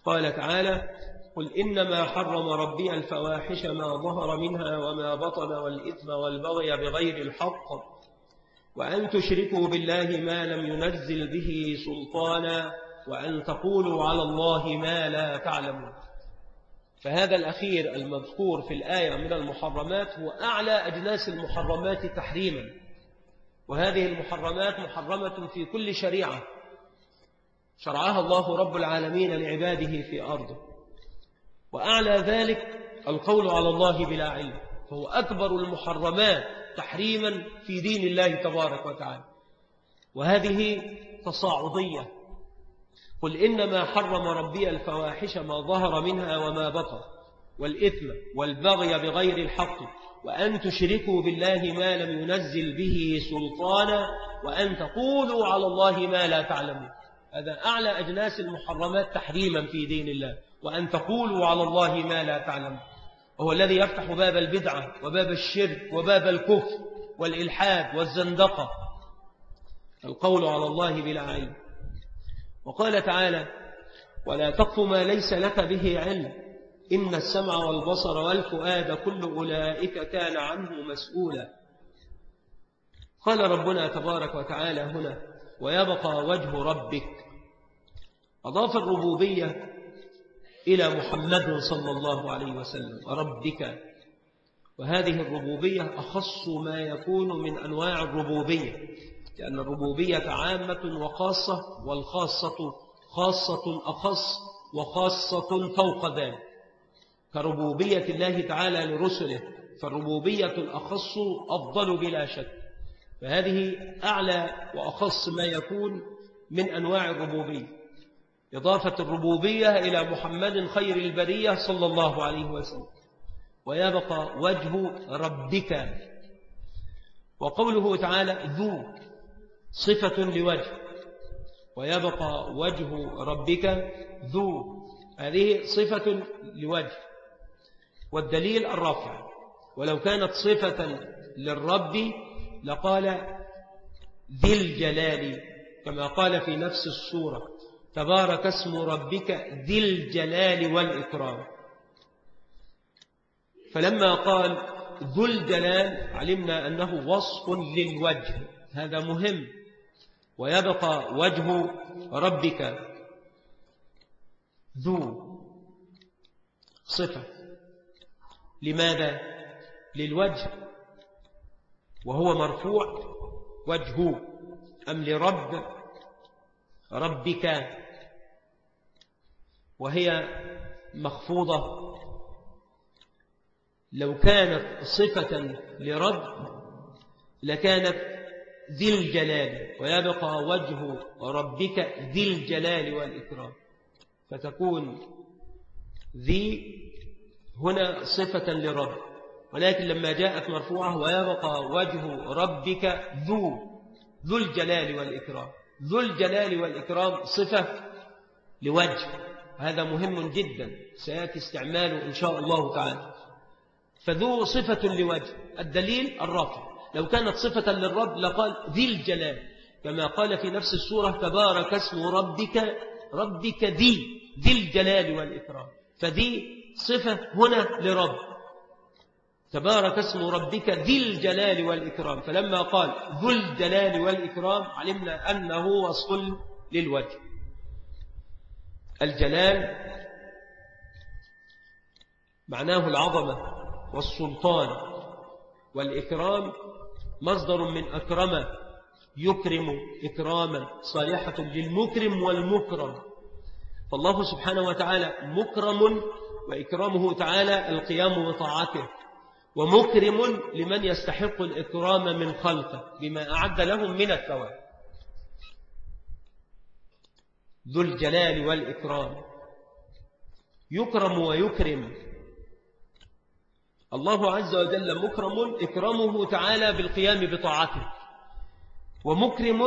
قال تعالى قل إنما حرم ربي الفواحش ما ظهر منها وما بطن والإثم والبغي بغير الحق وأن تشركوا بالله ما لم ينزل به سلطانا وأن تقولوا على الله ما لا تعلمون. فهذا الأخير المذكور في الآية من المحرمات هو أعلى أجناس المحرمات تحريما. وهذه المحرمات محرمة في كل شريعة. شرعها الله رب العالمين لعباده في أرضه. وأعلى ذلك القول على الله بلا علم. فهو أكبر المحرمات تحريما في دين الله تبارك وتعالى. وهذه تصاعدية. قل إنما حرم ربي الفواحش ما ظهر منها وما بطر والإثم والبغي بغير الحق وأن تشركوا بالله ما لم ينزل به سلطانا وأن تقولوا على الله ما لا تعلمون. هذا أعلى أجناس المحرمات تحريما في دين الله وأن تقولوا على الله ما لا تعلمون. وهو الذي يفتح باب البدعة وباب الشرك وباب الكفر والإلحاد والزندقة. القول على الله بلا علم وقال تعالى ولا تقف ما ليس لك به علم إن السمع والبصر والفؤاد كل أولئك كان عنه مسؤولا. قال ربنا تبارك وتعالى هنا ويبقى وجه ربك. أضاف الربوبية إلى محمد صلى الله عليه وسلم ربك. وهذه الربوبية أخص ما يكون من أنواع الربوبية. لأن الربوبية عامة وخاصة والخاصة خاصة أخص وخاصة فوق ذلك. كربوبية الله تعالى لرسله فالربوبية الأخص أفضل بلا شك. فهذه أعلى وأخص ما يكون من أنواع الربوبية. إضافة الربوبية إلى محمد خير البرية صلى الله عليه وسلم. ويبقى وجه ربك. وقوله تعالى ذو صفة لوجه ويبقى وجه ربك ذو هذه صفة لوجه والدليل الرفع ولو كانت صفة للرب لقال ذي الجلال كما قال في نفس السورة تبارك اسم ربك ذي الجلال والإكرام. فلما قال ذو الجلال علمنا أنه وصف للوجه. هذا مهم ويبقى وجه ربك ذو صفة. لماذا؟ للوجه. وهو مرفوع وجهه. أم لرب ربك؟ وهي مخفوضة. لو كانت صفة لرب لكانت ذي الجلال ويبقى وجه ربك ذي الجلال والإكرام. فتكون ذي هنا صفة لرب ولكن لما جاءت مرفوعة ويبقى وجه ربك ذو ذو الجلال والإكرام. ذو الجلال والإكرام صفة لوجه. هذا مهم جدا سيأتي استعماله إن شاء الله تعالى. فذو صفة لوجه الدليل الرفع. لو كانت صفة للرب لقال ذي الجلال كما قال في نفس السورة تبارك اسم ربك ربك ذي ذي الجلال والإكرام. فذي صفة هنا لرب. تبارك اسم ربك ذي الجلال والإكرام. فلما قال ذو الجلال والإكرام علمنا أنه وصف للوجه. الجلال معناه العظمة والسلطان والإكرام مصدر من أكرم يكرم إكراما صالحة للمكرم والمكرم. فالله سبحانه وتعالى مكرم وإكرامه تعالى القيام بطاعته ومكرم لمن يستحق الإكرام من خلقه بما أعد لهم من الثواب. ذو الجلال والإكرام. يكرم ويكرم. الله عز وجل مكرم إكرامه تعالى بالقيام بطاعته ومكرم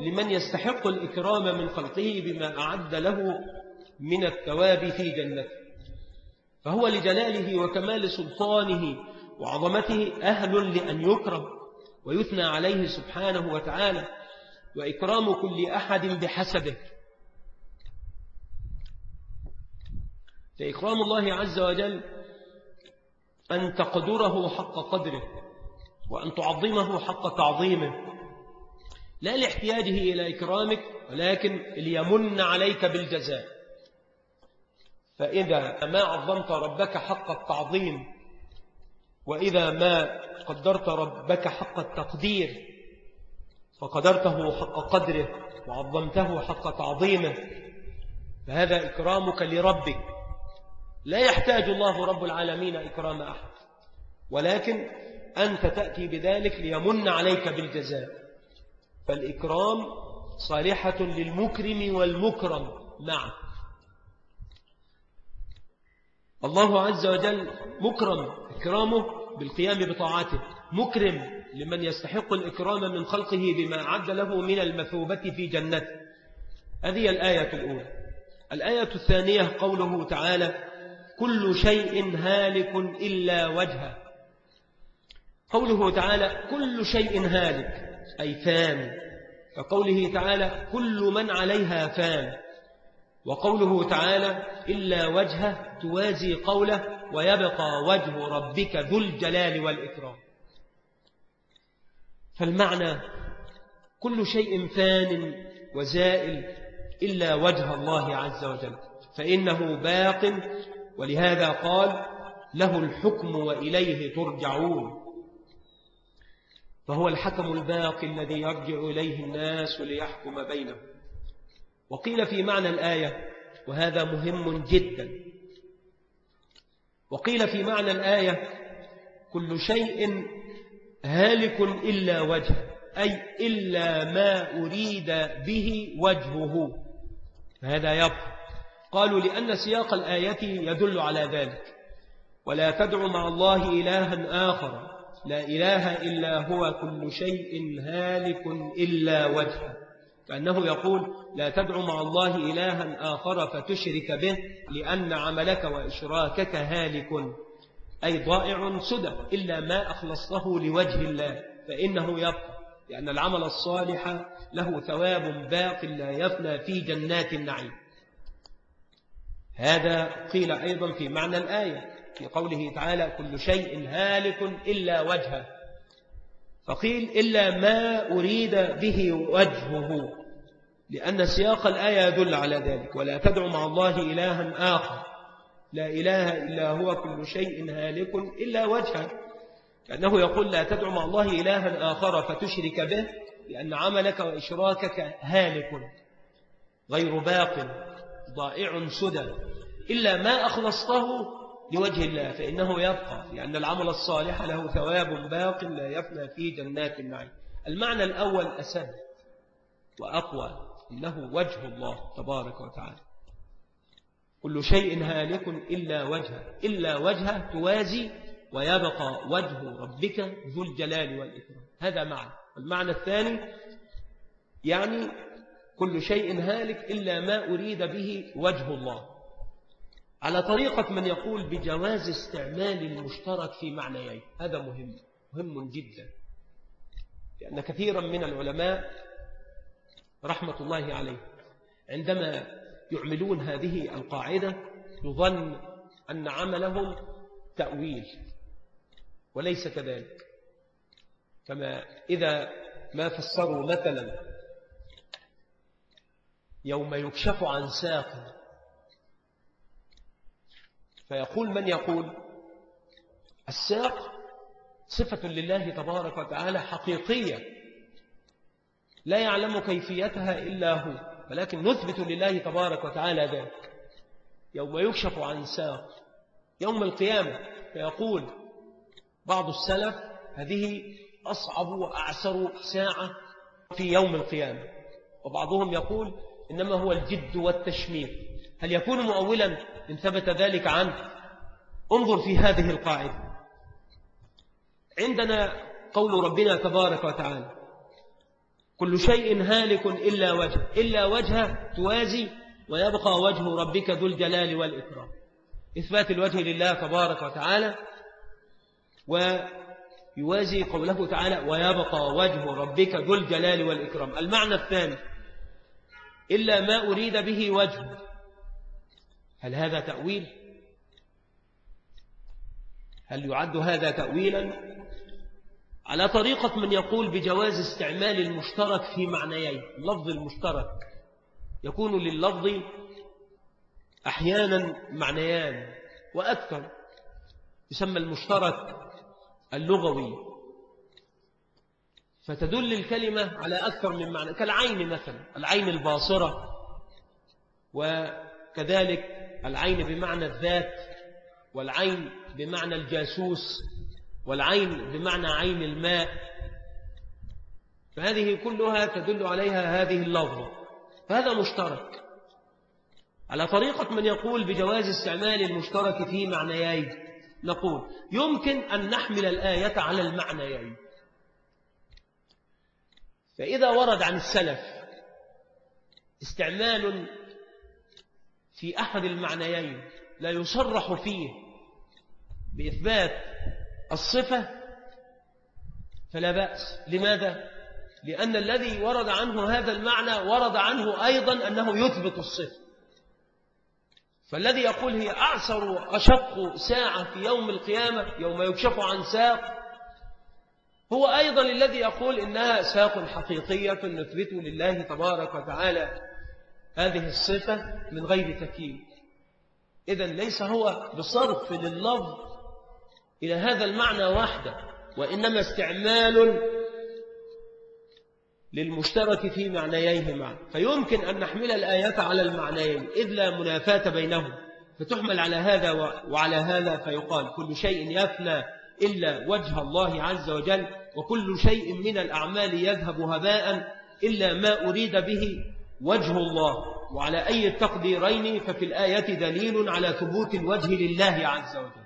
لمن يستحق الإكرام من خلقه بما أعد له من الثواب في جنته فهو لجلاله وكمال سلطانه وعظمته أهل لأن يكرم ويثنى عليه سبحانه وتعالى وإكرام كل أحد بحسبه. فإكرام الله عز وجل أن تقدره حق قدره وأن تعظمه حق تعظيمه. لا لاحتياجه إلى إكرامك ولكن ليمن عليك بالجزاء. فإذا ما عظمت ربك حق التعظيم وإذا ما قدرت ربك حق التقدير فقدرته حق قدره وعظمته حق تعظيمه فهذا إكرامك لربك. لا يحتاج الله رب العالمين إكرام أحد. ولكن أنت تأتي بذلك ليمن عليك بالجزاء. فالإكرام صالحة للمكرم والمكرم معه. الله عز وجل مكرم إكرامه بالقيام بطاعته. مكرم لمن يستحق الإكرام من خلقه بما أعد له من المثوبة في جنته. هذه الآية الأولى. الآية الثانية قوله تعالى كل شيء هالك إلا وجهه. قوله تعالى كل شيء هالك أي فان. كقوله تعالى كل من عليها فان. وقوله تعالى إلا وجهه توازي قوله ويبقى وجه ربك ذو الجلال والإكرام. فالمعنى كل شيء فان وزائل إلا وجه الله عز وجل فإنه باق ولهذا قال له الحكم وإليه ترجعون. فهو الحكم الباقي الذي يرجع إليه الناس ليحكم بينهم. وقيل في معنى الآية وهذا مهم جدا. وقيل في معنى الآية كل شيء هالك إلا وجه أي إلا ما أريد به وجهه هذا يبقى قالوا لأن سياق الآية يدل على ذلك. ولا تدع مع الله إلها آخر. لا إله إلا هو كل شيء هالك إلا وجهه. كأنه يقول لا تدع مع الله إلها آخر فتشرك به لأن عملك وإشراكك هالك. أي ضائع سدى إلا ما أخلصته لوجه الله. فإنه يبقى. لأن العمل الصالح له ثواب باق لا يفنى في جنات النعيم. هذا قيل أيضا في معنى الآية في قوله تعالى كل شيء هالك إلا وجهه فقيل إلا ما أريد به وجهه لأن سياق الآية يدل على ذلك ولا تدع مع الله إلها آخر لا إله إلا هو كل شيء هالك إلا وجهه كأنه يقول لا تدع مع الله إلها آخر فتشرك به لأن عملك وإشراكك هالك غير باق ضائع سدى. إلا ما أخلصته لوجه الله فإنه يبقى لأن العمل الصالح له ثواب باق لا يفنى في جنات النعيم. المعنى الأول أسد وأقوى إنه وجه الله تبارك وتعالى. كل شيء هالك إلا وجهه إلا وجهه توازي ويبقى وجه ربك ذو الجلال والإكرام. هذا معنى. المعنى الثاني يعني كل شيء هالك إلا ما أريد به وجه الله. على طريقة من يقول بجواز استعمال المشترك في معنيين هذا مهم مهم جدا. لأن كثيرا من العلماء رحمة الله عليه عندما يعملون هذه القاعدة يظن أن عملهم تأويل وليس كذلك. كما إذا ما فسروا مثلا يوم يكشف عن ساق. فيقول من يقول؟ الساق صفة لله تبارك وتعالى حقيقية. لا يعلم كيفيتها إلا هو ولكن نثبت لله تبارك وتعالى ذلك. يوم يكشف عن ساق. يوم القيامة فيقول بعض السلف هذه أصعب وأعسر ساعة في يوم القيامة. وبعضهم يقول إنما هو الجد والتشمير. هل يكون مؤولا إن ثبت ذلك عنه؟ انظر في هذه القاعدة. عندنا قول ربنا تبارك وتعالى كل شيء هالك إلا وجه إلا وجهه توازي ويبقى وجه ربك ذو الجلال والإكرام. إثبات الوجه لله تبارك وتعالى ويوازي قوله تعالى ويبقى وجه ربك ذو الجلال والإكرام. المعنى الثاني إلا ما أريد به وجه. هل هذا تأويل؟ هل يعد هذا تأويلا؟ على طريقة من يقول بجواز استعمال المشترك في معنيين اللفظ المشترك. يكون لللفظ أحيانا معنيان وأكثر. يسمى المشترك اللغوي. فتدل الكلمة على أكثر من معنى كالعين مثلا العين الباصرة وكذلك العين بمعنى الذات والعين بمعنى الجاسوس والعين بمعنى عين الماء. فهذه كلها تدل عليها هذه اللفظة. فهذا مشترك. على طريقة من يقول بجواز استعمال المشترك في معنيين نقول يمكن أن نحمل الآية على المعنيين. فإذا ورد عن السلف استعمال في أحد المعنيين لا يصرح فيه بإثبات الصفة فلا بأس لماذا؟ لأن الذي ورد عنه هذا المعنى ورد عنه أيضا أنه يثبت الصفة فالذي يقول هي أعسر وأشق ساعة في يوم القيامة يوم يكشف عن ساق هو أيضا الذي يقول إنها ساق حقيقية نثبت لله تبارك وتعالى هذه الصفة من غير تكييف. إذا ليس هو بصرف لللفظ إلى هذا المعنى وحده وإنما استعمال للمشترك في معنييه معا فيمكن أن نحمل الآيات على المعنيين إذ لا منافاة بينهم. فتحمل على هذا وعلى هذا فيقال كل شيء يفنى إلا وجه الله عز وجل. وكل شيء من الأعمال يذهب هباء إلا ما أريد به وجه الله. وعلى أي التقديرين ففي الآية دليل على ثبوت الوجه لله عز وجل.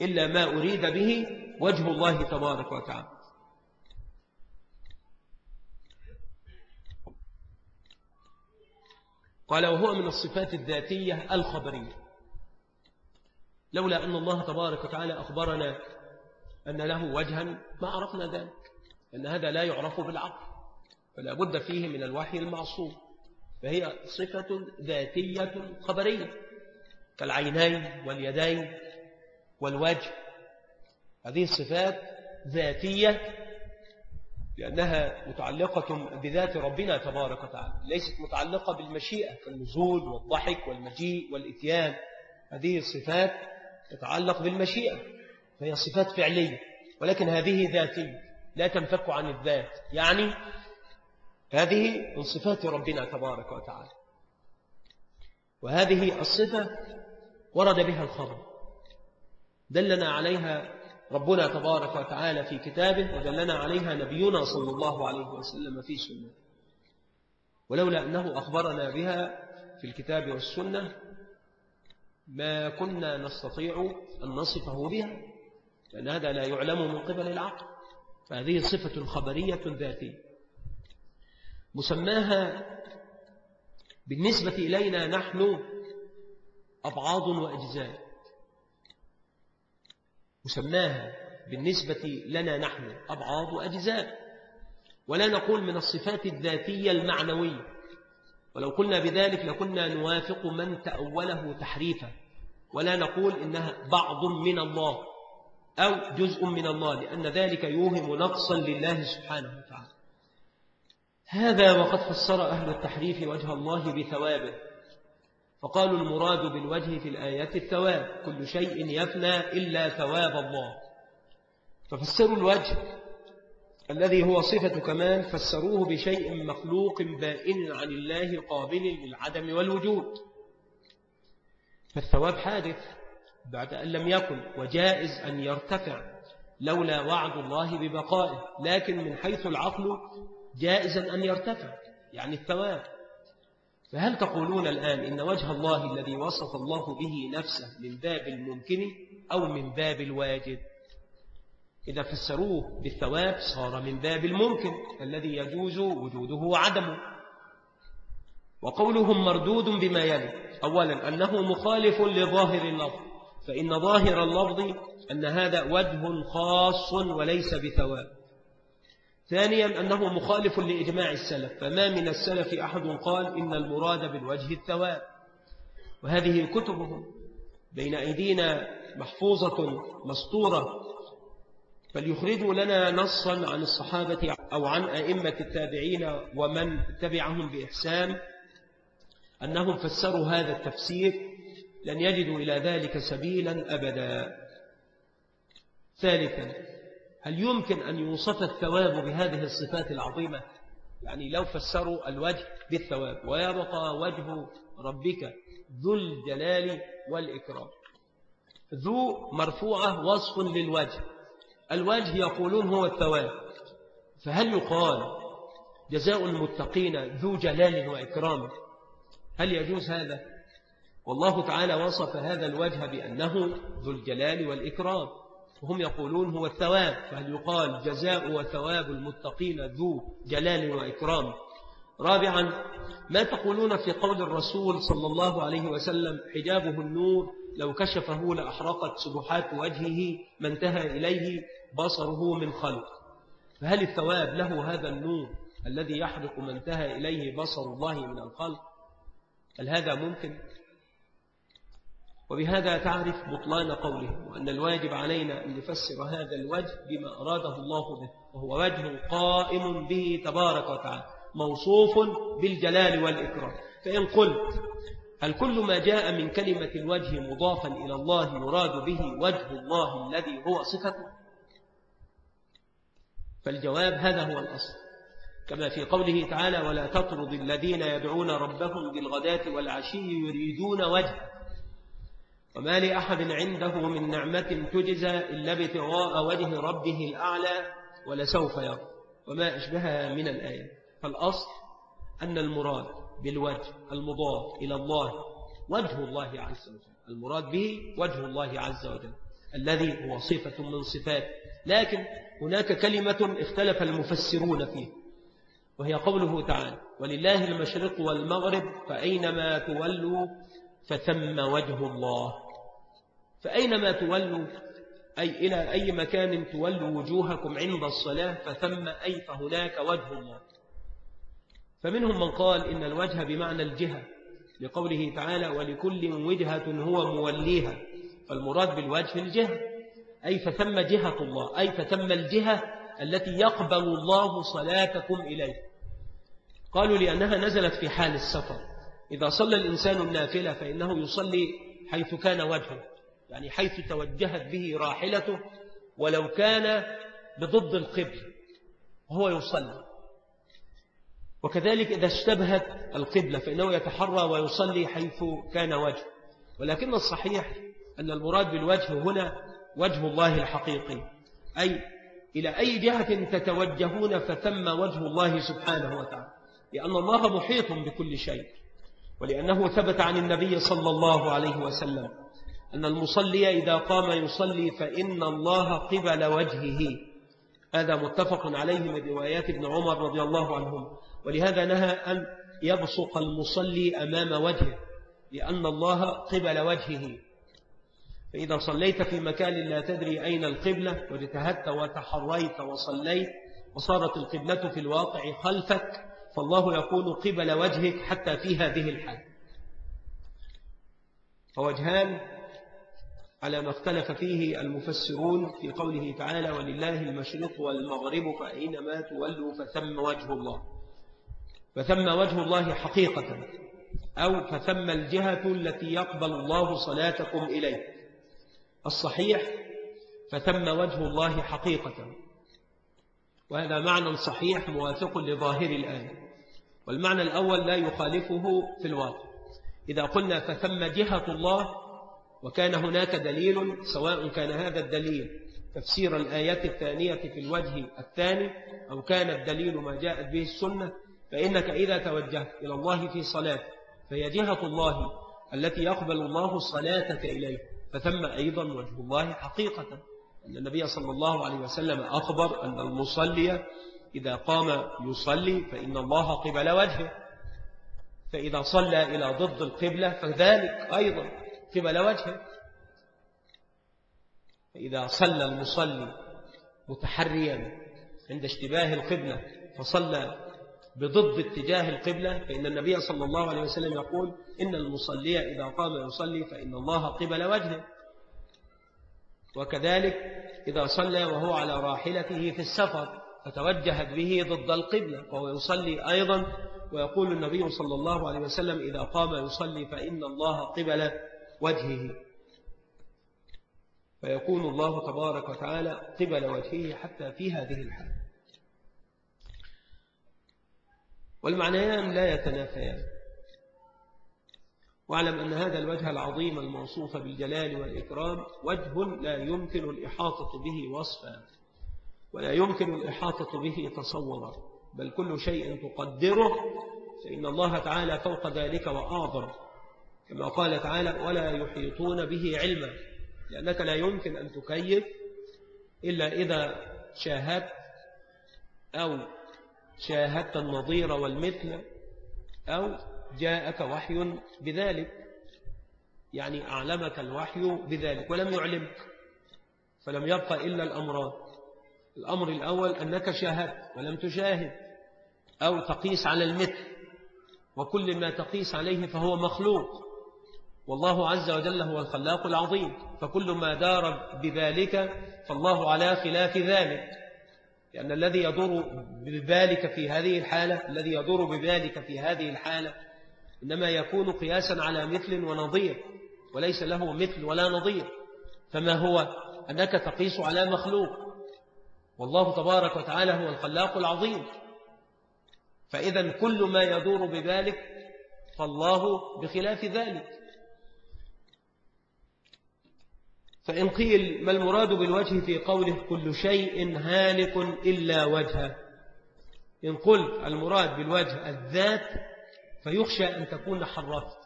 إلا ما أريد به وجه الله تبارك وتعالى. قال وهو من الصفات الذاتية الخبرية. لولا أن الله تبارك وتعالى أخبرنا أن له وجها ما عرفنا ذلك أن هذا لا يعرف بالعقل فلا بد فيه من الوحي المعصوم فهي صفة ذاتية خبرية كالعينين واليدين والوجه. هذه الصفات ذاتية لأنها متعلقة بذات ربنا تبارك وتعالى ليست متعلقة بالمشيئة كالنزول والضحك والمجيء والإتيان. هذه الصفات تتعلق بالمشيئة. فهي صفات فعلية ولكن هذه ذاتية لا تنفك عن الذات. يعني هذه من صفات ربنا تبارك وتعالى. وهذه الصفة ورد بها الخبر. دلنا عليها ربنا تبارك وتعالى في كتابه ودلنا عليها نبينا صلى الله عليه وسلم في سنة. ولولا أنه أخبرنا بها في الكتاب والسنة ما كنا نستطيع أن نصفه بها. لأن هذا لا يعلم من قبل العقل. فهذه صفة خبرية ذاتية. مسماها بالنسبة إلينا نحن أبعاض وأجزاء. مسماها بالنسبة لنا نحن أبعاض وأجزاء. ولا نقول من الصفات الذاتية المعنوية. ولو قلنا بذلك لكنا نوافق من تأوله تحريفا. ولا نقول إنها بعض من الله. أو جزء من الله لأن ذلك يوهم نقصا لله سبحانه وتعالى. هذا وقد فسر أهل التحريف وجه الله بثوابه. فقالوا المراد بالوجه في الآيات الثواب كل شيء يفنى إلا ثواب الله. ففسروا الوجه الذي هو صفة كمال فسروه بشيء مخلوق بائن عن الله قابل للعدم والوجود. فالثواب حادث. بعد أن لم يكن وجائز أن يرتفع لولا وعد الله ببقائه لكن من حيث العقل جائزا أن يرتفع يعني الثواب. فهل تقولون الآن إن وجه الله الذي وصف الله به نفسه من باب الممكن أو من باب الواجب؟ إذا فسروه بالثواب صار من باب الممكن الذي يجوز وجوده وعدمه. وقولهم مردود بما يلي أولا أنه مخالف لظاهر اللفظ فإن ظاهر اللفظ أن هذا وجه خاص وليس بثواب. ثانيا أنه مخالف لإجماع السلف فما من السلف أحد قال إن المراد بالوجه الثواب. وهذه كتبهم بين أيدينا محفوظة مسطورة فليخرجوا لنا نصا عن الصحابة أو عن أئمة التابعين ومن تبعهم بإحسان أنهم فسروا هذا التفسير لن يجدوا إلى ذلك سبيلا أبدا. ثالثا هل يمكن أن يوصف الثواب بهذه الصفات العظيمة؟ يعني لو فسروا الوجه بالثواب ويبقى وجه ربك ذو الجلال والإكرام. ذو مرفوعة وصف للوجه. الوجه يقولون هو الثواب. فهل يقال جزاء المتقين ذو جلال وإكرام؟ هل يجوز هذا؟ والله تعالى وصف هذا الوجه بأنه ذو الجلال والإكرام. وهم يقولون هو الثواب فهل يقال جزاء وثواب المتقين ذو جلال وإكرام؟ رابعا ما تقولون في قول الرسول صلى الله عليه وسلم حجابه النور لو كشفه لأحرقت سبحات وجهه ما انتهى إليه بصره من خلق. فهل الثواب له هذا النور الذي يحرق ما انتهى إليه بصر الله من الخلق؟ هل هذا ممكن؟ وبهذا تعرف بطلان قوله وأن الواجب علينا أن نفسر هذا الوجه بما أراده الله به وهو وجه قائم به تبارك وتعالى موصوف بالجلال والإكرام. فإن قلت هل كل ما جاء من كلمة الوجه مضافا إلى الله يراد به وجه الله الذي هو صفته؟ فالجواب هذا هو الأصل. كما في قوله تعالى ولا تطرد الذين يدعون ربهم بالغداة والعشي يريدون وجه وما لأحد عنده من نعمة تجزى إلا ابتغاء وجه ربه الأعلى ولسوف يرى. وما أشبهها من الآية. فالأصل أن المراد بالوجه المضاف إلى الله وجه الله عز وجل. المراد به وجه الله عز وجل الذي هو صفة من صفات. لكن هناك كلمة اختلف المفسرون فيه وهي قوله تعالى ولله المشرق والمغرب فأينما تولوا فثم وجه الله فأينما تولوا أي إلى أي مكان تولوا وجوهكم عند الصلاة فثم أي فهناك وجه الله. فمنهم من قال إن الوجه بمعنى الجهة لقوله تعالى ولكل وجهة هو موليها فالمراد بالوجه الجهة. أي فثم جهة الله أي فثم الجهة التي يقبل الله صلاتكم إليه. قالوا لأنها نزلت في حال السفر. إذا صلى الإنسان النافلة فإنه يصلي حيث كان وجهه. يعني حيث توجهت به راحلته ولو كان بضد القبل وهو يصلي. وكذلك إذا اشتبهت القبلة فإنه يتحرى ويصلي حيث كان وجه. ولكن الصحيح أن المراد بالوجه هنا وجه الله الحقيقي. أي إلى أي جهة تتوجهون فثم وجه الله سبحانه وتعالى. لأن الله محيط بكل شيء. ولأنه ثبت عن النبي صلى الله عليه وسلم أن المصلي إذا قام يصلي فإن الله قبل وجهه. هذا متفق عليه من روايات ابن عمر رضي الله عنهم ولهذا نهى أن يبصق المصلي أمام وجهه لأن الله قبل وجهه. فإذا صليت في مكان لا تدري أين القبلة واجتهدت وتحريت وصليت وصارت القبلة في الواقع خلفك فالله يكون قبل وجهك حتى في هذه الحال. فوجهان على ما اختلف فيه المفسرون في قوله تعالى ولله المشرق والمغرب فأينما تولوا فثم وجه الله. فثم وجه الله حقيقة أو فثم الجهة التي يقبل الله صلاتكم إليه. الصحيح فثم وجه الله حقيقة. وهذا معنى صحيح موافق لظاهر الآية. والمعنى الأول لا يخالفه في الواقع. إذا قلنا فثم جهة الله وكان هناك دليل سواء كان هذا الدليل تفسير الآيات الثانية في الوجه الثاني أو كان الدليل ما جاءت به السنة فإنك إذا توجهت إلى الله في صلاة فهي جهة الله التي يقبل الله صلاتك إليه فثم أيضا وجه الله حقيقة أن النبي صلى الله عليه وسلم أخبر أن المصلي إذا قام يصلي فإن الله قبل وجهه. فإذا صلى إلى ضد القبلة فذلك أيضا قبل وجهه. فإذا صلى المصلي متحريا عند اشتباه القبلة فصلى بضد اتجاه القبلة فإن النبي صلى الله عليه وسلم يقول إن المصلي إذا قام يصلي فإن الله قبل وجهه. وكذلك إذا صلى وهو على راحلته في السفر فتوجهت به ضد القبلة فهو يصلي أيضا. ويقول النبي صلى الله عليه وسلم إذا قام يصلي فإن الله قبل وجهه. فيكون الله تبارك وتعالى قبل وجهه حتى في هذه الحال. والمعنيان لا يتنافيان. واعلم أن هذا الوجه العظيم الموصوف بالجلال والإكرام وجه لا يمكن الإحاطة به وصفا ولا يمكن الإحاطة به تصورا بل كل شيء تقدره فإن الله تعالى فوق ذلك وأعظم. كما قال تعالى ولا يحيطون به علما لأنك لا يمكن أن تكيف إلا إذا شاهدت أو شاهدت النظير والمثل أو جاءك وحي بذلك يعني أعلمك الوحي بذلك ولم يعلمك فلم يبقى إلا الأمران الأمر الأول أنك شاهدت ولم تشاهد أو تقيس على المثل وكل ما تقيس عليه فهو مخلوق. والله عز وجل هو الخلاق العظيم فكل ما دار بذلك فالله على خلاف ذلك. لأن الذي يدور بذلك في هذه الحالة الذي يدور بذلك في هذه الحالة إنما يكون قياسا على مثل ونظير وليس له مثل ولا نظير. فما هو؟ أنك تقيس على مخلوق. والله تبارك وتعالى هو الخلاق العظيم. فإذا كل ما يدور بذلك فالله بخلاف ذلك. فإن قيل ما المراد بالوجه في قوله كل شيء هالك إلا وجهه. إن قلت المراد بالوجه الذات فيخشى أن تكون حرفت.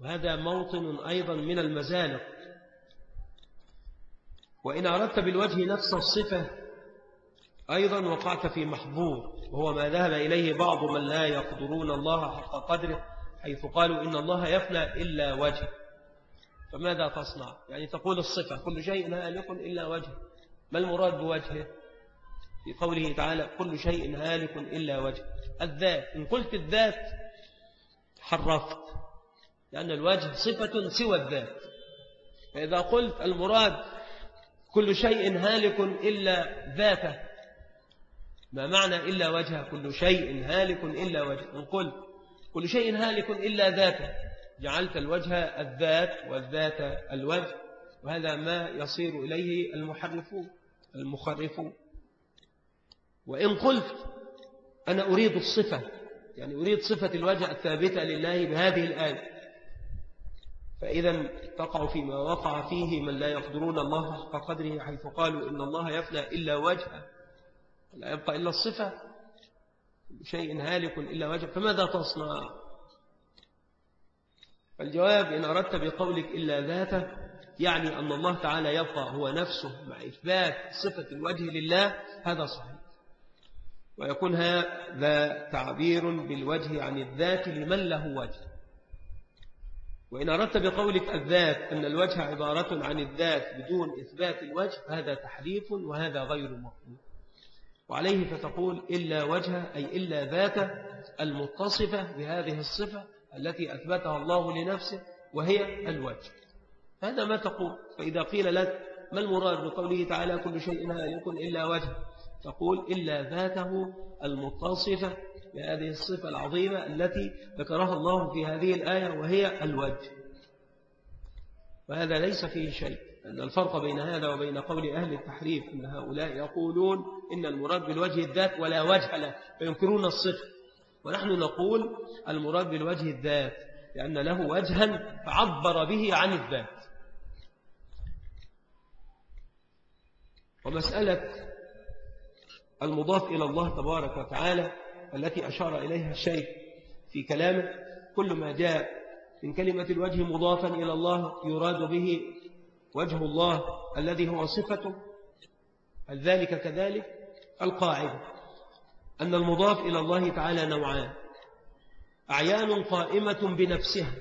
وهذا موطن أيضا من المزالق وإن أردت بالوجه نفس الصفة أيضا وقعت في محظور. وهو ما ذهب إليه بعض من لا يقدرون الله حق قدره حيث قالوا إن الله يفنى إلا وجه فماذا تصنع؟ يعني تقول الصفة كل شيء هالك إلا وجه. ما المراد بوجهه؟ في قوله تعالى كل شيء هالك إلا وجه. الذات إن قلت الذات حرفت لأن الوجه صفة سوى الذات. فإذا قلت المراد كل شيء هالك إلا ذاته ما معنى إلا وجهه؟ كل شيء هالك إلا وجهه. إن قلت كل شيء هالك إلا ذاته جعلت الوجه الذات والذات الوجه وهذا ما يصير إليه المحرفون المخرفون. وإن قلت أنا أريد الصفة يعني أريد صفة الوجه الثابتة لله بهذه الآية. فإذا تقع فيما وقع فيه من لا يقدرون الله حق قدره حيث قالوا إن الله يفنى إلا وجهه. لا يبقى إلا الصفة. شيء هالك إلا وجه فماذا تصنع؟ فالجواب إن أردت بقولك إلا ذاته يعني أن الله تعالى يبقى هو نفسه مع إثبات صفة الوجه لله هذا صحيح. ويكون هذا تعبير بالوجه عن الذات لمن له وجه. وإن أردت بقولك الذات أن الوجه عبارة عن الذات بدون إثبات الوجه هذا تحريف وهذا غير مقبول وعليه فتقول إلا وجه أي إلا ذات المتصفة بهذه الصفة التي أثبتها الله لنفسه وهي الوجه. هذا ما تقول. فإذا قيل لك ما المراد بقوله تعالى كل شيء يكن إلا وجه تقول إلا ذاته المتصفة بهذه الصفة العظيمة التي ذكرها الله في هذه الآية وهي الوجه. وهذا ليس فيه شيء. أن الفرق بين هذا وبين قول أهل التحريف أن هؤلاء يقولون إن المراد بالوجه الذات ولا وجه له فينكرون الصفة. ونحن نقول المراد بالوجه الذات لأن له وجها فعبر به عن الذات. ومسألة المضاف إلى الله تبارك وتعالى التي أشار إليها الشيخ في كلامه كل ما جاء من كلمة الوجه مضافا إلى الله يراد به وجه الله الذي هو صفته هل ذلك كذلك القاعدة. أن المضاف إلى الله تعالى نوعان. أعيان قائمة بنفسها.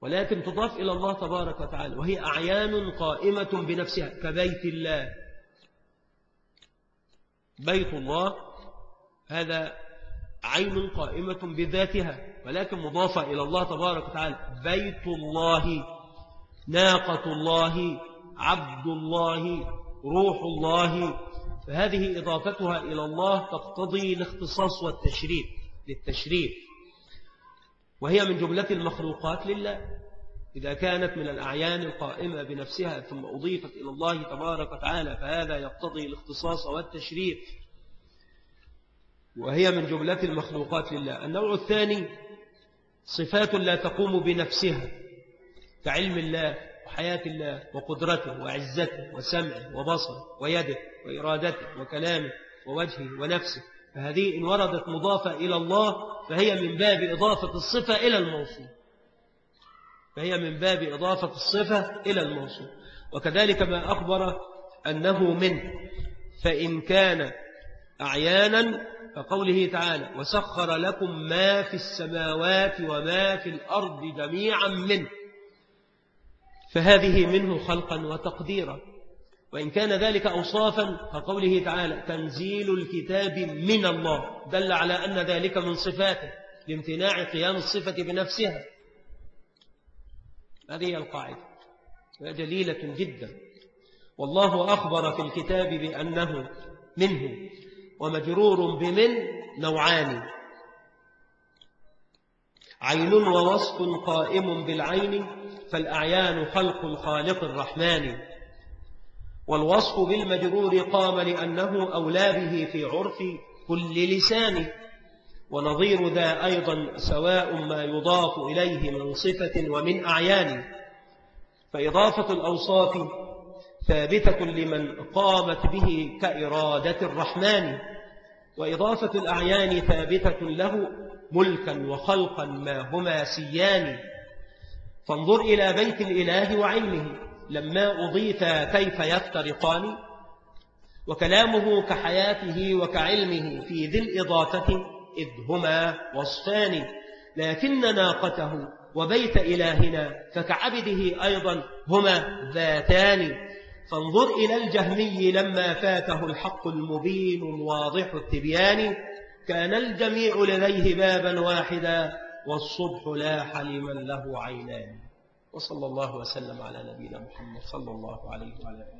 ولكن تضاف إلى الله تبارك وتعالى. وهي أعيان قائمة بنفسها. كبيت الله. بيت الله. هذا عين قائمة بذاتها. ولكن مضافة إلى الله تبارك وتعالى. بيت الله. ناقة الله. عبد الله. روح الله. فهذه إضافتها إلى الله تقتضي الاختصاص والتشريف للتشريف. وهي من جملة المخلوقات لله. إذا كانت من الأعيان القائمة بنفسها ثم أضيفت إلى الله تبارك وتعالى فهذا يقتضي الاختصاص والتشريف. وهي من جملة المخلوقات لله. النوع الثاني صفات لا تقوم بنفسها كعلم الله. وحياة الله وقدرته وعزته وسمعه وبصره ويده وإرادته وكلامه ووجهه ونفسه. فهذه إن وردت مضافة إلى الله فهي من باب إضافة الصفة إلى الموصول. فهي من باب إضافة الصفة إلى الموصول. وكذلك ما أخبر أنه منه فإن كان أعيانا فقوله تعالى وسخر لكم ما في السماوات وما في الأرض جميعا منه. فهذه منه خلقا وتقديرا. وإن كان ذلك أوصافا فقوله تعالى تنزيل الكتاب من الله. دل على أن ذلك من صفاته لامتناع قيام الصفة بنفسها. هذه القاعدة. جليلة جدا. والله أخبر في الكتاب بأنه منه ومجرور بمن؟ نوعان. عين ووصف قائم بالعين فالأعيان خلق الخالق الرحمن. والوصف بالمجرور قام لأنه أولى به في عرف كل لسان. ونظير ذا أيضا سواء ما يضاف إليه من صفة ومن أعيان. فإضافة الأوصاف ثابتة لمن قامت به كإرادة الرحمن. وإضافة الأعيان ثابتة له ملكا وخلقا ما هما سيان. فانظر إلى بيت الإله وعلمه لما أضيف كيف يفترقان؟ وكلامه كحياته وكعلمه في ذي الإضافة إذ هما وصفان لكن ناقته وبيت إلهنا فكعبده أيضا هما ذاتان. فانظر إلى الجهمي لما فاته الحق المبين واضح التبيان. كان الجميع لديه بابا واحدا والصبح لاح لمن له عينان. وصلى الله وسلم على نبينا محمد صلى الله عليه وعلى آله.